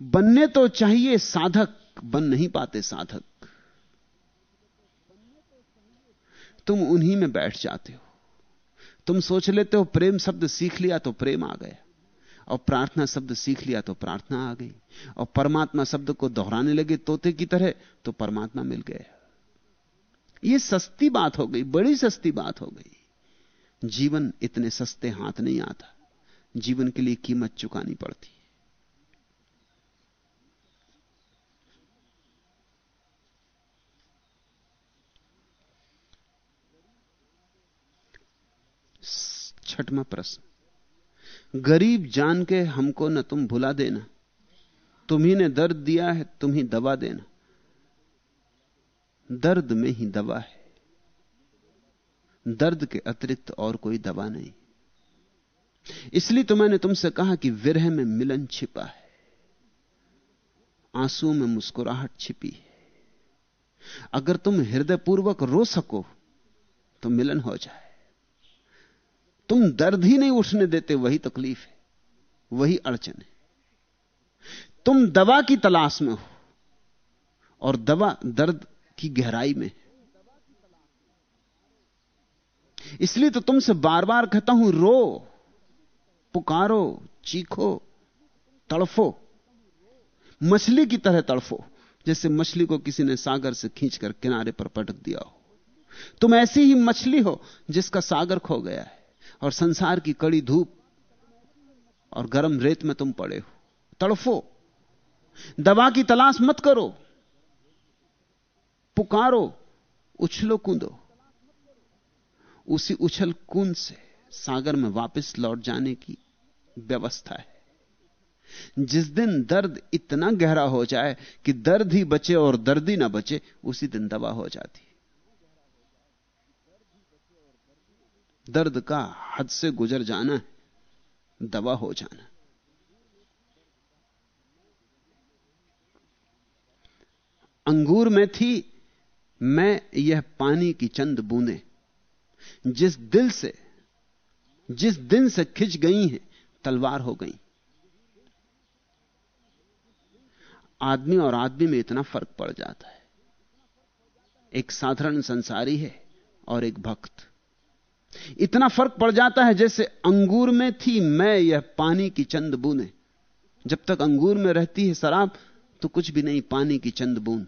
बनने तो चाहिए साधक, बन नहीं पाते साधक। तुम उन्हीं में बैठ जाते हो। तुम सोच लेते हो, प्रेम शब्द सीख लिया तो प्रेम आ गया। और प्रार्थना शब्द सीख लिया तो प्रार्थना आ गई। और परमात्मा शब्द को दोहराने लगे तोते की तरह तो परमात्मा मिल गया। यह सस्ती बात हो गई, बड़ी सस्ती बात हो गई। जीवन इतने सस्ते हाथ नहीं आता। जीवन के लिए कीमत चुकानी पड़ती। छठवा प्रश्न। गरीब जान के हमको न तुम भुला देना। तुम्ही ने दर्द दिया है, तुम ही दवा देना। दर्द में ही दवा है। दर्द के अतिरिक्त और कोई दवा नहीं। इसलिए तो मैंने तुमसे कहा कि विरह में मिलन छिपा है। आँसू में मुस्कुराहट छिपी है। अगर तुम हृदयपूर्वक रो सको तो मिलन हो जाए। तुम दर्द ही नहीं उठने देते, वही तकलीफ़ है, वही अड़चन है। तुम दवा की तलाश में हो, और दवा दर्द की गहराई में इसलिए तो तुमसे बार बार कहता हूँ, रो, पुकारो, चीखो, तड़फो। मछली की तरह तड़फो, जैसे मछली को किसी ने सागर से खींचकर किनारे पर पटक दिया हो। तुम ऐसी ही मछली हो जिसका सागर खो गया है। और संसार की कड़ी धूप और गर्म रेत में तुम पड़े हो। तड़फो। दवा की तलाश मत करो। पुकारो। उछलो कूदो। उसी उछल कूद से सागर में वापस लौट जाने की व्यवस्था है। जिस दिन दर्द इतना गहरा हो जाए कि दर्द ही बचे और दर्द ही ना बचे, उसी दिन दवा हो जाती दर्द का हद से गुजर जाना है, दवा हो जाना। अंगूर में थी, मैं यह पानी की चंद बूंदे। जिस दिल से, जिस दिन से खिंच गई हैं, तलवार हो गई। आदमी और आदमी में इतना फ़र्क पड़ जाता है। एक साधारण संसारी है और एक भक्त। इतना फ़र्क पड़ जाता है जैसे अंगूर में थी मैं, यह पानी की चंद बूंदे। जब तक अंगूर में रहती है शराब तो कुछ भी नहीं, पानी की चंद बूंद।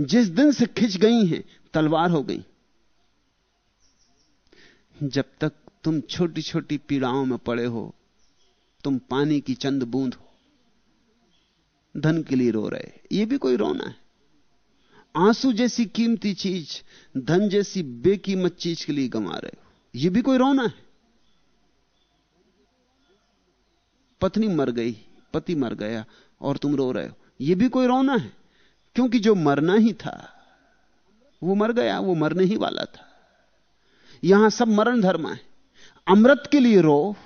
जिस दिन से खिंच गई हैं, तलवार हो गई। जब तक तुम छोटी छोटी पीड़ाओं में पड़े हो, तुम पानी की चंद बूंद हो। धन के लिए रो रहे ये भी कोई रोना है। आँसू जैसी कीमती चीज़, धन जैसी बेकीमत चीज़ के लिए गंवा रहे हो। यह भी कोई रोना है? पत्नी मर गई, पति मर गया और तुम रो रहे हो। यह भी कोई रोना है? क्योंकि जो मरना ही था, वो मर गया, वो मरने ही वाला था। यहाँ सब मरण धर्म है। अमृत के लिए रो।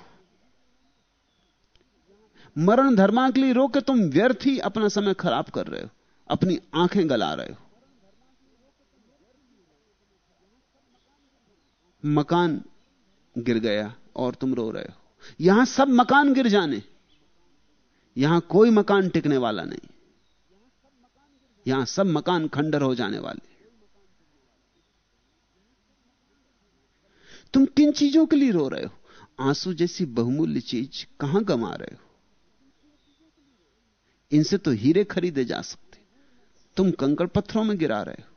मरण धर्मा के लिए रो के तुम व्यर्थ ही अपना समय खराब कर रहे हो, अपनी आँखें गला रहे हो। मकान गिर गया और तुम रो रहे हो। यहाँ सब मकान गिर जाने। यहाँ कोई मकान टिकने वाला नहीं। यहाँ सब मकान खंडर हो जाने वाले। तुम किन चीज़ों के लिए रो रहे हो? आँसू जैसी बहुमूल्य चीज़ कहाँ गमा रहे हो? इनसे तो हीरे खरीदे जा सकते। तुम कंकड़ पत्थरों में गिरा रहे हो।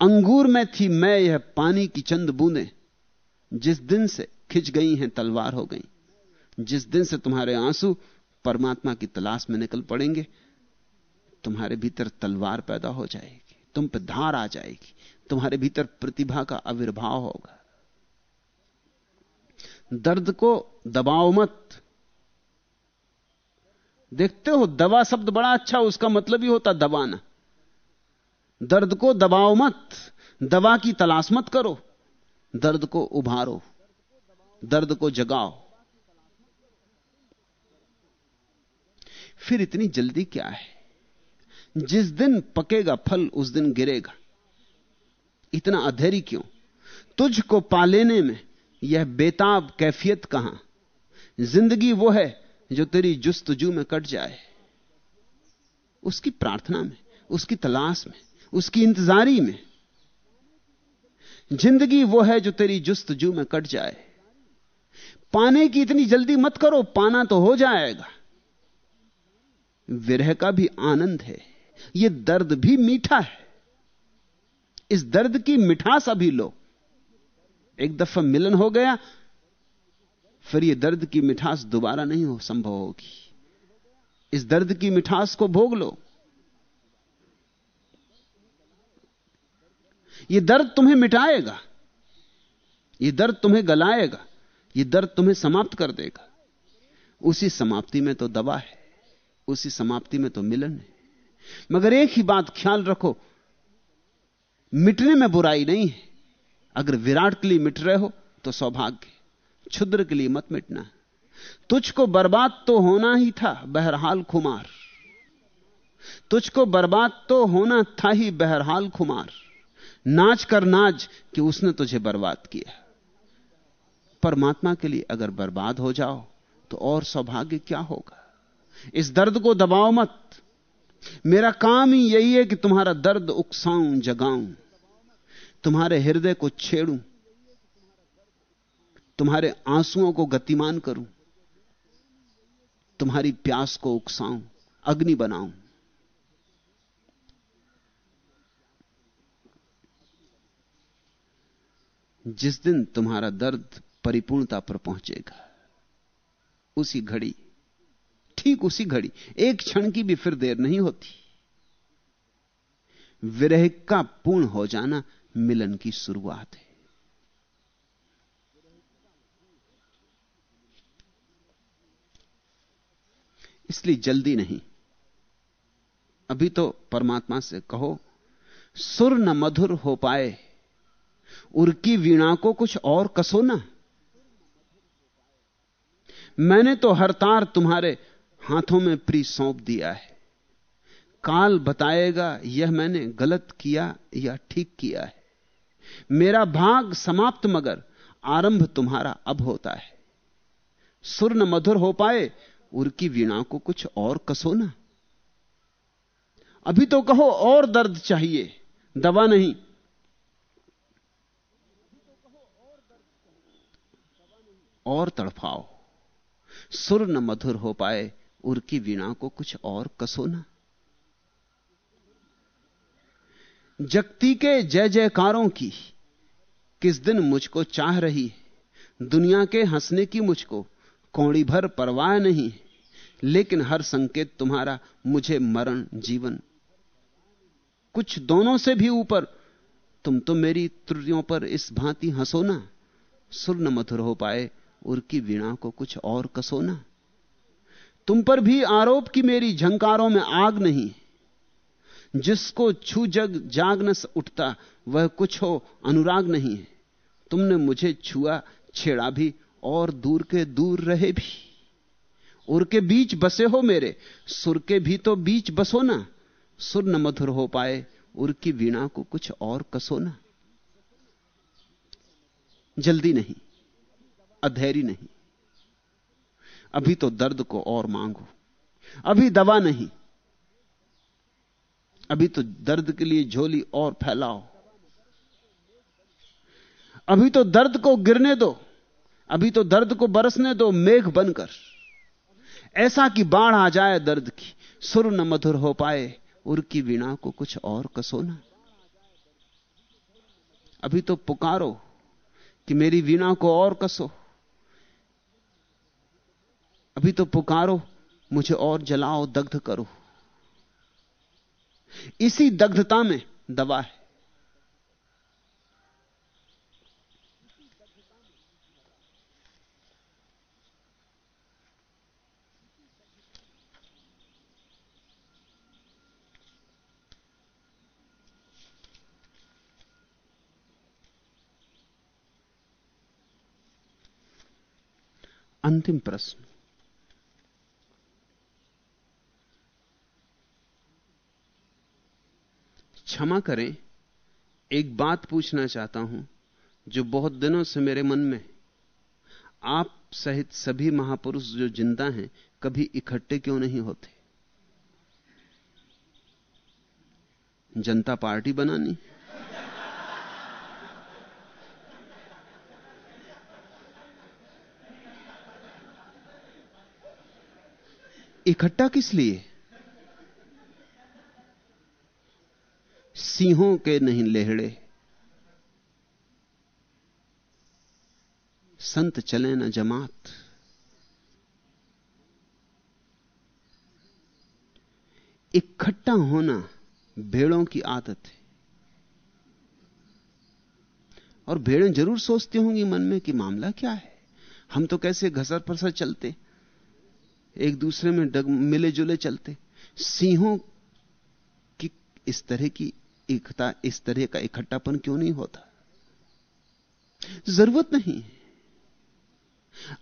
अंगूर में थी मैं, यह पानी की चंद बूंदे। जिस दिन से खिंच गई हैं, तलवार हो गई। जिस दिन से तुम्हारे आँसू परमात्मा की तलाश में निकल पड़ेंगे, तुम्हारे भीतर तलवार पैदा हो जाएगी, तुम पर धार आ जाएगी, तुम्हारे भीतर प्रतिभा का आविर्भाव होगा। दर्द को दबाओ मत। देखते हो, दवा शब्द बड़ा अच्छा उसका मतलब ही होता दबाना। दर्द को दबाओ मत, दवा की तलाश मत करो, दर्द को उभारो, दर्द को जगाओ। फिर इतनी जल्दी क्या है? जिस दिन पकेगा फल, उस दिन गिरेगा। इतना अधेरी क्यों? तुझको पा लेने में यह बेताब कैफियत कहाँ? ज़िंदगी वो है जो तेरी जुस्तजू में कट जाए। उसकी प्रार्थना में, उसकी तलाश में उसकी इंतजारी में। ज़िंदगी वो है जो तेरी जुस्तजू में कट जाए। पाने की इतनी जल्दी मत करो, पाना तो हो जाएगा। विरह का भी आनंद है यह दर्द भी मीठा है। इस दर्द की मिठास अभी लो। एक दफ़ा मिलन हो गया, फिर यह दर्द की मिठास दोबारा नहीं हो, संभव होगी। इस दर्द की मिठास को भोग लो। यह दर्द तुम्हें मिटाएगा। यह दर्द तुम्हें गलाएगा। यह दर्द तुम्हें समाप्त कर देगा। उसी समाप्ति में तो दवा है। उसी समाप्ति में तो मिलन है। मगर एक ही बात ख्याल रखो, मिटने में बुराई नहीं है। अगर विराट के लिए मिट रहे हो तो सौभाग्य क्षुद्र के लिए मत मिटना। तुझको बर्बाद तो होना ही था, बहरहाल खुमार। तुझको बर्बाद तो होना था ही, बहरहाल खुमार। नाच कर नाच कि उसने तुझे बर्बाद किया। परमात्मा के लिए अगर बर्बाद हो जाओ तो और सौभाग्य क्या होगा? इस दर्द को दबाओ मत। मेरा काम ही यही है कि तुम्हारा दर्द उकसाऊं, जगाऊं। तुम्हारे हृदय को छेड़ूं। तुम्हारे आंसुओं को गतिमान करूँ। तुम्हारी प्यास को उकसाऊं, अग्नि बनाऊँ। जिस दिन तुम्हारा दर्द परिपूर्णता पर पहुंचेगा, उसी घड़ी, ठीक उसी घड़ी, एक क्षण की भी फिर देर नहीं होती। विरह का पूर्ण हो जाना मिलन की शुरुआत है। इसलिए जल्दी नहीं। अभी तो परमात्मा से कहो, सुर न मधुर हो पाए उर्की वीणा को कुछ और कसो ना। मैंने तो हर तार तुम्हारे हाथों में प्री सौंप दिया है। काल बताएगा, यह मैंने गलत किया या ठीक किया है। मेरा भाग समाप्त मगर आरंभ तुम्हारा अब होता है। सुर न मधुर हो पाए उर्की वीणा को कुछ और कसो ना। अभी तो कहो और दर्द चाहिए, दवा नहीं। और तड़फाओ। सुर न मधुर हो पाए उर की वीणा को कुछ और कसो ना। जगती के जय जयकारों की, किस दिन मुझको चाह रही दुनिया के हंसने की मुझको कौड़ी भर परवाह नहीं लेकिन हर संकेत तुम्हारा मुझे मरण जीवन। कुछ दोनों से भी ऊपर, तुम तो मेरी त्रुटियों पर इस भांति हंसो ना। सुर न मधुर हो पाए उर की वीणा को कुछ और कसो ना। तुम पर भी आरोप की मेरी झंकारों में आग नहीं जिसको छू जग जाग न उठता, वह कुछ हो अनुराग नहीं है। तुमने मुझे छुआ, छेड़ा भी, और दूर के दूर रहे भी। उर के बीच बसे हो मेरे, सुर के भी तो बीच बसो ना। सुर न मधुर हो पाए, उर की वीणा को कुछ और कसो ना। जल्दी नहीं अधैर्य नहीं। अभी तो दर्द को और मांगो, अभी दवा नहीं, अभी तो दर्द के लिए झोली और फैलाओ। अभी तो दर्द को गिरने दो, अभी तो दर्द को बरसने दो मेघ बनकर। ऐसा कि बाढ़ आ जाए दर्द की, सुर न मधुर हो पाए, उर की वीणा को कुछ और कसो ना। अभी तो पुकारो कि मेरी वीणा को और कसो। अभी तो पुकारो, मुझे और जलाओ, दग्ध करो। इसी दग्धता में दबा है। अंतिम प्रश्न। क्षमा करें, एक बात पूछना चाहता हूँ, जो बहुत दिनों से मेरे मन में आप सहित सभी महापुरुष जो ज़िंदा हैं, कभी इकट्ठे क्यों नहीं होते? जनता पार्टी बनानी? इकट्ठा किस लिए? सिंहों के नहीं लेहड़े। संत चले न जमात। इकट्ठा होना भेड़ों की आदत है। और भेड़ें ज़रूर सोचती होंगी मन में कि मामला क्या है? हम तो कैसे घसर फसर चलते? एक दूसरे में डग मिले जुले चलते। सिंहों की इस तरह की एकता, इस तरह का इकट्ठापन क्यों नहीं होता? ज़रूरत नहीं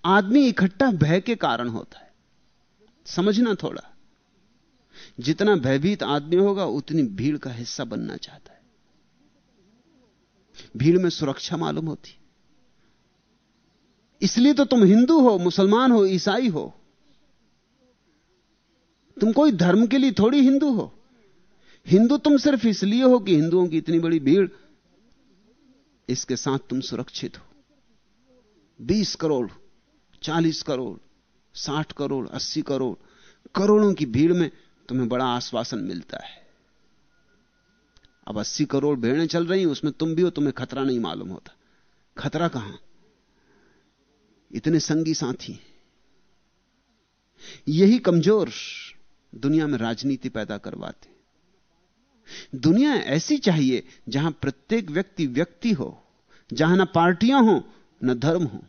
आदमी इकट्ठा भय के कारण होता है। समझना थोड़ा। जितना भयभीत आदमी होगा, उतनी भीड़ का हिस्सा बनना चाहता है। भीड़ में सुरक्षा मालूम होती। इसलिए तो तुम हिंदू हो, मुसलमान हो, ईसाई हो। तुम कोई धर्म के लिए थोड़ी हिंदू हो। हिंदू तुम सिर्फ़ इसलिए हो कि हिंदुओं की इतनी बड़ी भीड़, इसके साथ तुम सुरक्षित हो। 20 करोड़ 40 करोड़ 60 करोड़ 80 करोड़, करोड़ों की भीड़ में तुम्हें बड़ा आश्वासन मिलता है। अब 80 करोड़ भेड़ें चल रही हैं, उसमें तुम भी हो, तुम्हें खतरा नहीं मालूम होता। खतरा कहाँ? इतने संगी साथी यही कमज़ोर दुनिया में राजनीति पैदा करवाते दुनिया ऐसी चाहिए जहाँ प्रत्येक व्यक्ति व्यक्ति हो, जहाँ ना पार्टियाँ हो, न धर्म हो,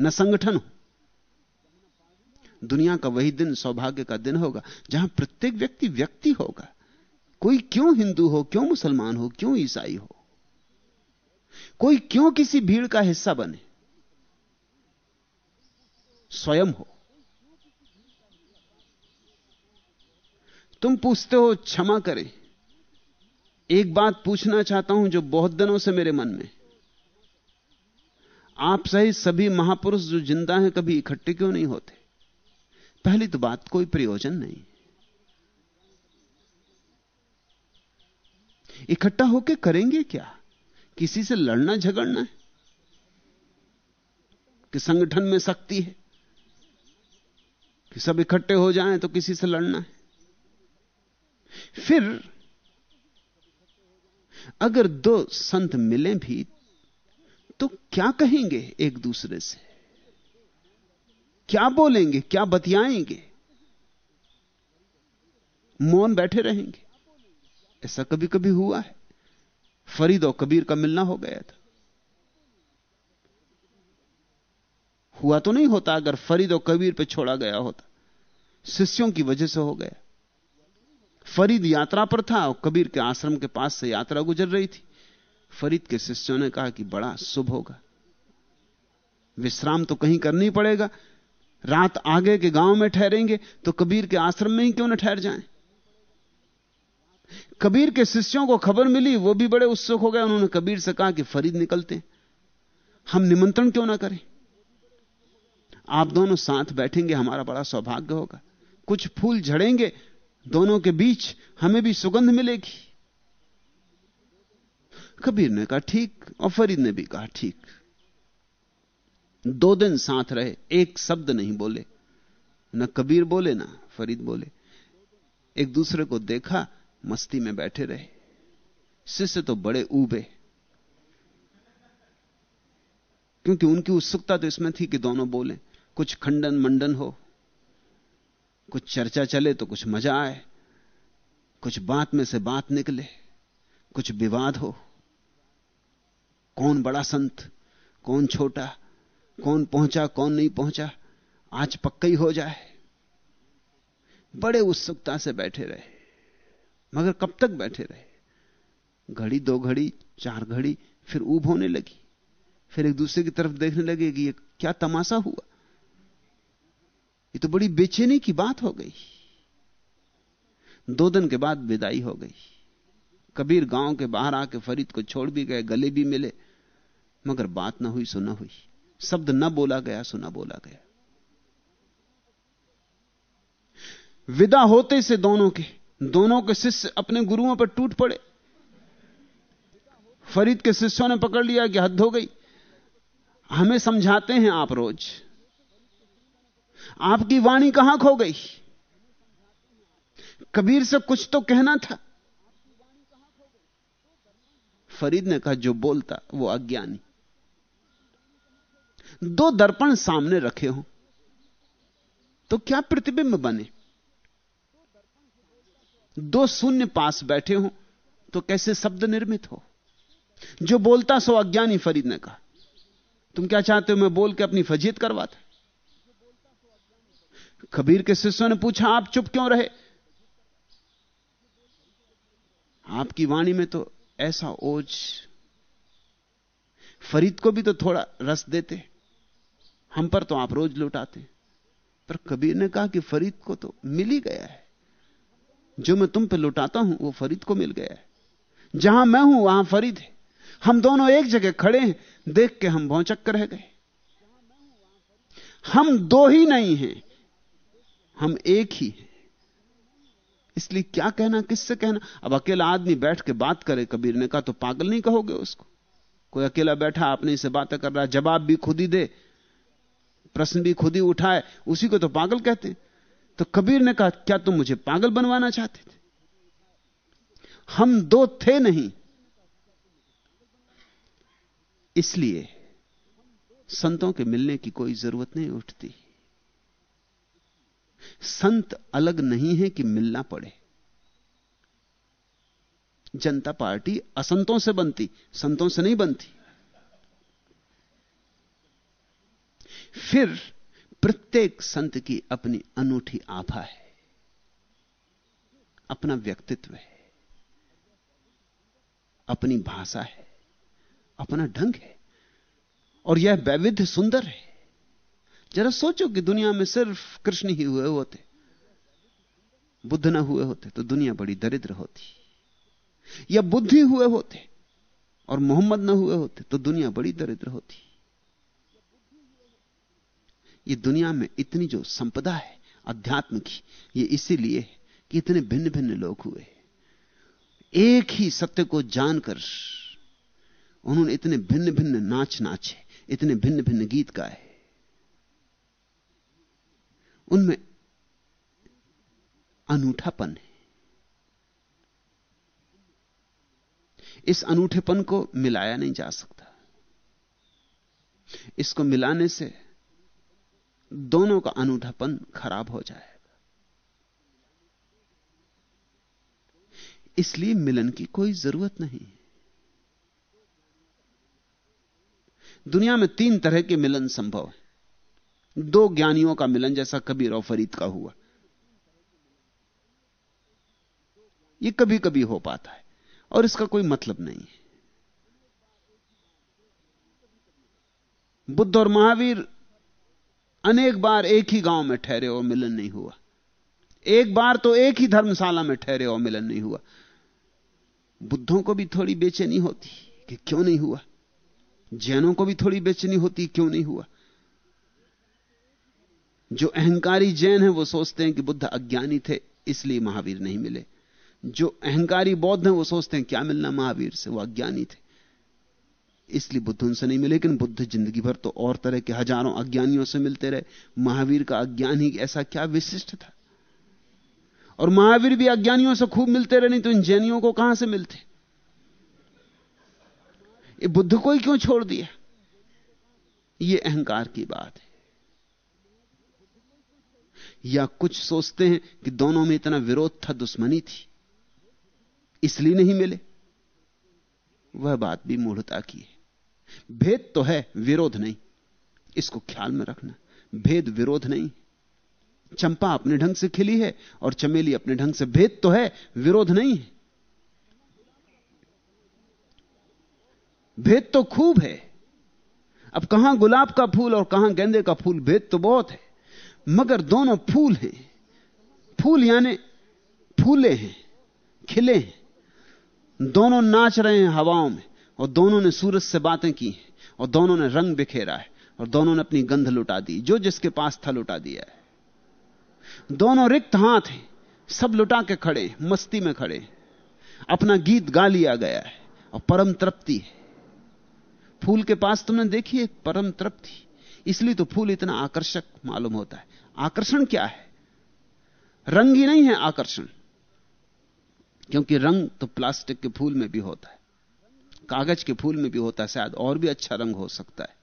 न संगठन हो। दुनिया का वही दिन सौभाग्य का दिन होगा जहाँ प्रत्येक व्यक्ति व्यक्ति होगा। कोई क्यों हिंदू हो, क्यों मुसलमान हो, क्यों ईसाई हो? कोई क्यों किसी भीड़ का हिस्सा बने? स्वयं हो। तुम पूछते हो, क्षमा करें। एक बात पूछना चाहता हूँ जो बहुत दिनों से मेरे मन में। आप सही सभी महापुरुष जो ज़िंदा हैं कभी इकट्ठे क्यों नहीं होते? पहली तो बात, कोई प्रयोजन नहीं। इकट्ठा होकर करेंगे क्या? किसी से लड़ना झगड़ना है? कि संगठन में शक्ति है? कि सब इकट्ठे हो जाएँ तो किसी से लड़ना है? फिर अगर दो संत मिले भी तो क्या कहेंगे एक दूसरे से? क्या बोलेंगे? क्या बतियाएँगे? मौन बैठे रहेंगे। ऐसा कभी कभी हुआ है। फरीद और कबीर का मिलना हो गया था। हुआ तो नहीं होता अगर फरीद और कबीर पे छोड़ा गया होता। शिष्यों की वजह से हो गया। फरीद यात्रा पर था और कबीर के आश्रम के पास से यात्रा गुजर रही थी। फरीद के शिष्यों ने कहा कि बड़ा शुभ होगा। विश्राम तो कहीं करना पड़ेगा। रात आगे के गाँव में ठहरेंगे तो कबीर के आश्रम में ही क्यों ना ठहर जाएँ? कबीर के शिष्यों को खबर मिली, वो भी बड़े उत्सुक हो गए। उन्होंने कबीर से कहा कि फरीद निकलते हम निमंत्रण क्यों ना करें? आप दोनों साथ बैठेंगे, हमारा बड़ा सौभाग्य होगा। कुछ फूल झड़ेंगे दोनों के बीच हमें भी सुगंध मिलेगी। कबीर ने कहा, ठीक। और फरीद ने भी कहा, ठीक। दो दिन साथ रहे, एक शब्द नहीं बोले। न कबीर बोले, ना फरीद बोले। एक दूसरे को देखा, मस्ती में बैठे रहे। शिष्य तो बड़े ऊबे। क्योंकि उनकी उत्सुकता तो इसमें थी कि दोनों बोले। कुछ खंडन मंडन हो। कुछ चर्चा चले तो कुछ मज़ा आए, कुछ बात में से बात निकले, कुछ विवाद हो। कौन बड़ा संत, कौन छोटा, कौन पहुँचा, कौन नहीं पहुँचा, आज पक्का ही हो जाए। बड़े उत्सुकता से बैठे रहे, मगर कब तक बैठे रहे? घड़ी, दो घड़ी, चार घड़ी, फिर ऊब होने लगी, फिर एक दूसरे की तरफ़ देखने लगे कि ये क्या तमाशा हुआ। ये तो बड़ी बेचैनी की बात हो गई। दो दिन के बाद विदाई हो गई। कबीर गाँव के बाहर आके फरीद को छोड़ भी गए, गले भी मिले, मगर बात ना हुई, सुना हुई। शब्द न बोला गया, सुना बोला गया। विदा होते से दोनों के दोनों के शिष्य अपने गुरुओं पर टूट पड़े। फरीद के शिष्यों ने पकड़ लिया कि हद हो गई। हमें समझाते हैं आप रोज। आपकी वाणी कहाँ खो गई? कबीर से कुछ तो कहना था। फरीद ने कहा, जो बोलता, वो अज्ञानी। दो दर्पण सामने रखे हो तो क्या प्रतिबिंब बने? दो शून्य पास बैठे हो तो कैसे शब्द निर्मित हो? जो बोलता, सो अज्ञानी, फरीद ने कहा। तुम क्या चाहते हो, मैं बोल के अपनी फजीत करवाता कबीर के शिष्यों ने पूछा, आप चुप क्यों रहे? आपकी वाणी में तो ऐसा ओझ। फरीद को भी तो थोड़ा रस देते। हम पर तो आप रोज लुटाते। पर कबीर ने कहा कि फरीद को तो मिल ही गया है। जो मैं तुम पे लुटाता हूँ, वो फरीद को मिल गया है। जहाँ मैं हूँ, वहाँ फरीद है। हम दोनों एक जगह खड़े हैं। देख के हम भौचक कर रह गए। हम दो ही नहीं हैं। हम एक ही इसलिए क्या कहना, किससे कहना? अब अकेला आदमी बैठ के बात करे, कबीर ने कहा तो पागल नहीं कहोगे उसको? कोई अकेला बैठा अपने से बातें कर रहा जवाब भी खुद ही दे, प्रश्न भी खुद ही उठाए, उसी को तो पागल कहते तो कबीर ने कहा, क्या तुम मुझे पागल बनवाना चाहते थे? हम दो थे नहीं। इसलिए संतों के मिलने की कोई ज़रूरत नहीं उठती। संत अलग नहीं है कि मिलना पड़े। जनता पार्टी असंतों से बनती, संतों से नहीं बनती। फिर प्रत्येक संत की अपनी अनूठी आभा है, अपना व्यक्तित्व है, अपनी भाषा है, अपना ढंग है, और यह वैविध्य सुंदर है। जरा सोचो कि दुनिया में सिर्फ़ कृष्ण ही हुए होते। बुद्ध ना हुए होते तो दुनिया बड़ी दरिद्र होती। या बुद्ध ही हुए होते और मोहम्मद ना हुए होते तो दुनिया बड़ी दरिद्र होती। ये दुनिया में इतनी जो संपदा है अध्यात्म की ये इसीलिए कि इतने भिन्न भिन्न लोग हुए। एक ही सत्य को जानकर उन्होंने इतने भिन्न भिन्न नाच नाचे, इतने भिन्न भिन्न गीत गाए। उनमें अनूठापन है। इस अनूठेपन को मिलाया नहीं जा सकता। इसको मिलाने से दोनों का अनूठापन खराब हो जाएगा। इसलिए मिलन की कोई ज़रूरत नहीं दुनिया में तीन तरह के मिलन संभव है। दो ज्ञानियों का मिलन जैसा कबीर और फरीद का हुआ। यह कभी कभी हो पाता है, और इसका कोई मतलब नहीं है। बुद्ध और महावीर अनेक बार एक ही गाँव में ठहरे और मिलन नहीं हुआ। एक बार तो एक ही धर्मशाला में ठहरे और मिलन नहीं हुआ। बुद्धों को भी थोड़ी बेचैनी होती कि क्यों नहीं हुआ? जैनों को भी थोड़ी बेचैनी होती क्यों नहीं हुआ? जो अहंकारी जैन है, वो सोचते हैं कि बुद्ध अज्ञानी थे, इसलिए महावीर नहीं मिले। जो अहंकारी बौद्ध हैं, वो सोचते हैं, क्या मिलना महावीर से, वो अज्ञानी थे। इसलिए बुद्ध उनसे नहीं मिले, लेकिन बुद्ध ज़िंदगी भर तो और तरह के हज़ारों अज्ञानियों से मिलते रहे। महावीर का अज्ञान ही ऐसा क्या विशिष्ट था? और महावीर भी अज्ञानियों से खूब मिलते रहे, नहीं तो इन जैनियों को कहाँ से मिलते? ये बुद्ध को ही क्यों छोड़ दिया? ये अहंकार की बात है। या कुछ सोचते हैं कि दोनों में इतना विरोध था, दुश्मनी थी, इसलिए नहीं मिले? वह बात भी मूढ़ता की है। भेद तो है, विरोध नहीं। इसको ख्याल में रखना। भेद, विरोध नहीं। चंपा अपने ढंग से खिली है और चमेली अपने ढंग से। भेद तो है, विरोध नहीं है। भेद तो खूब है। अब कहाँ गुलाब का फूल और कहाँ गेंदे का फूल? भेद तो बहुत है। मगर दोनों फूल हैं। फूल यानी फूले हैं, खिले हैं। दोनों नाच रहे हैं हवाओं में, और दोनों ने सूरज से बातें की हैं, और दोनों ने रंग बिखेरा है, और दोनों ने अपनी गंध लुटा दी, जो जिसके पास था लुटा दिया है। दोनों रिक्त हाथ हैं, सब लुटा के खड़े मस्ती में खड़े अपना गीत गा लिया गया है, और परम तृप्ति है। फूल के पास तुमने देखी एक परम तृप्ति। इसलिए तो फूल इतना आकर्षक मालूम होता है। आकर्षण क्या है? रंग ही नहीं है आकर्षण, क्योंकि रंग तो प्लास्टिक के फूल में भी होता है। कागज़ के फूल में भी होता है, शायद और भी अच्छा रंग हो सकता है।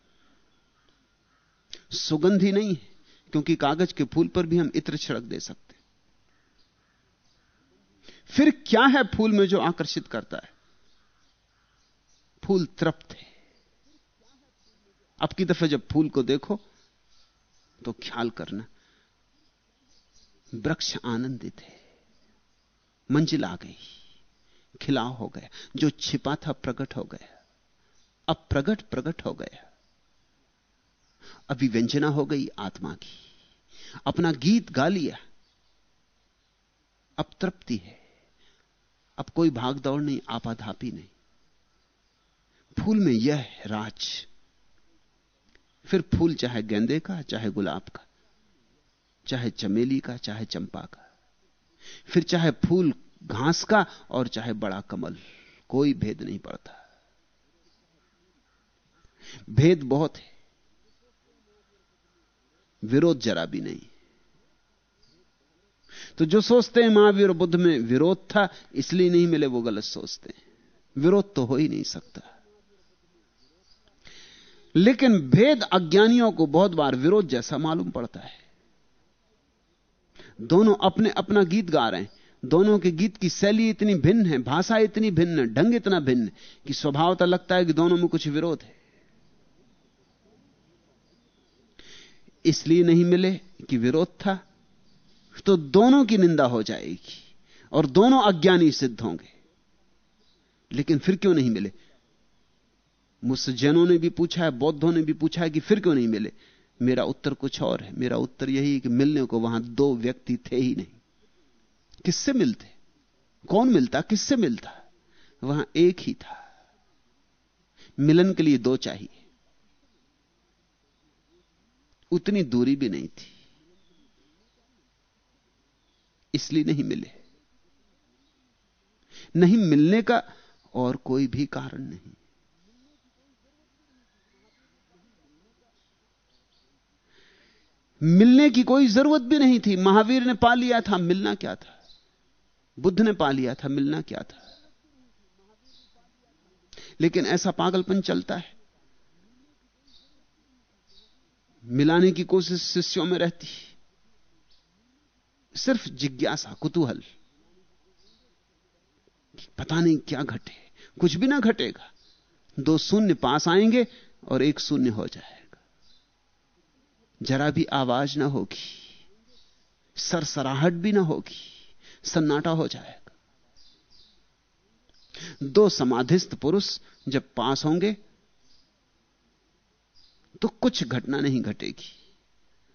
सुगंध ही नहीं है, क्योंकि कागज़ के फूल पर भी हम इत्र छिड़क दे सकते फिर क्या है फूल में जो आकर्षित करता है? फूल तृप्त है। अब की दफे जब फूल को देखो तो ख्याल करना, वृक्ष आनंदित है, मंजिल आ गई, खिलाव हो गया, जो छिपा था प्रकट हो गया, अब प्रकट प्रकट हो गया। अभी व्यंजना हो गई आत्मा की, अपना गीत गा लिया, अब तृप्ति है, अब कोई भाग दौड़ नहीं आपाधापी नहीं। फूल में यह राज फिर फूल, चाहे गेंदे का, चाहे गुलाब का, चाहे चमेली का, चाहे चंपा का, फिर चाहे फूल, घास का, और चाहे बड़ा कमल, कोई भेद नहीं पड़ता। भेद बहुत है, विरोध जरा भी नहीं। तो जो सोचते हैं महावीर बुद्ध में विरोध था, इसलिए नहीं मिले वो गलत सोचते हैं। विरोध तो हो ही नहीं सकता। लेकिन भेद अज्ञानियों को बहुत बार विरोध जैसा मालूम पड़ता है। दोनों अपने अपना गीत गा रहे हैं। दोनों के गीत की शैली इतनी भिन्न है, भाषा इतनी भिन्न है ढंग इतना भिन्न कि स्वभावता लगता है कि दोनों में कुछ विरोध है। इसलिए नहीं मिले कि विरोध था तो दोनों की निंदा हो जाएगी और दोनों अज्ञानी सिद्ध होंगे। लेकिन फिर क्यों नहीं मिले? मुझसे जैनों ने भी पूछा है, बौद्धों ने भी पूछा है कि फिर क्यों नहीं मिले? मेरा उत्तर कुछ और है। मेरा उत्तर यही है कि मिलने को वहाँ दो व्यक्ति थे ही नहीं। किससे मिलते? कौन मिलता? किससे मिलता? वहाँ एक ही था। मिलन के लिए दो चाहिए। उतनी दूरी भी नहीं थी। इसलिए नहीं मिले। नहीं मिलने का और कोई भी कारण नहीं। मिलने की कोई ज़रूरत भी नहीं थी। महावीर ने पा लिया था, मिलना क्या था? बुद्ध ने पा लिया था, मिलना क्या था? लेकिन ऐसा पागलपन चलता है। मिलाने की कोशिश शिष्यों में रहती सिर्फ़ जिज्ञासा, कुतूहल। पता नहीं क्या घटे। कुछ भी ना घटेगा। दो शून्य पास आएँगे और एक शून्य हो जाएगा। जरा भी आवाज़ ना होगी, सरसराहट भी ना होगी, सन्नाटा हो जाएगा। दो समाधिस्थ पुरुष जब पास होंगे तो कुछ घटना नहीं घटेगी।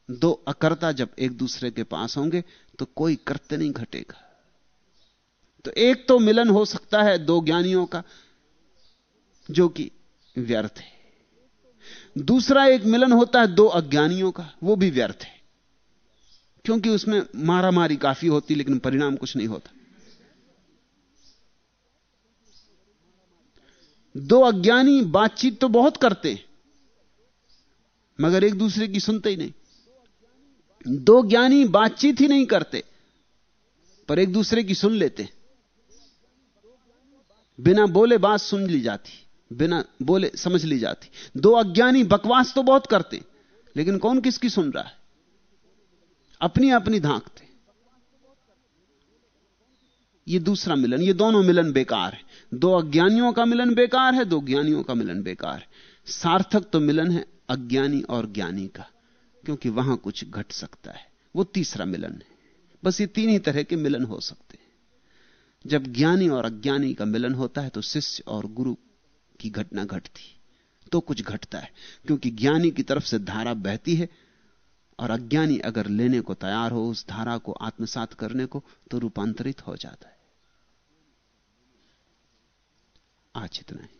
दो अकर्ता जब एक दूसरे के पास होंगे तो कोई कृत्य नहीं घटेगा। तो एक तो मिलन हो सकता है दो ज्ञानियों का, जो कि व्यर्थ है। दूसरा एक मिलन होता है दो अज्ञानियों का, वो भी व्यर्थ है। क्योंकि उसमें मारा मारी काफ़ी होती, लेकिन परिणाम कुछ नहीं होता। दो अज्ञानी बातचीत तो बहुत करते मगर एक दूसरे की सुनते ही नहीं। दो ज्ञानी बातचीत ही नहीं करते, पर एक दूसरे की सुन लेते बिना बोले बात सुन ली जाती। बिना बोले समझ ली जाती। दो अज्ञानी बकवास तो बहुत करते, लेकिन कौन किसकी सुन रहा है? अपनी अपनी धांकते। ये दूसरा मिलन, ये दोनों मिलन बेकार है। दो अज्ञानियों का मिलन बेकार है, दो ज्ञानियों का मिलन बेकार है। सार्थक तो मिलन है अज्ञानी और ज्ञानी का, क्योंकि वहाँ कुछ घट सकता है। वो तीसरा मिलन है। बस ये तीन ही तरह के मिलन हो सकते हैं। जब ज्ञानी और अज्ञानी का मिलन होता है तो शिष्य और गुरु की घटना घटती तो कुछ घटता है। क्योंकि ज्ञानी की तरफ़ से धारा बहती है, और अज्ञानी अगर लेने को तैयार हो, उस धारा को आत्मसात करने को तो रूपांतरित हो जाता है। आज इतना ही।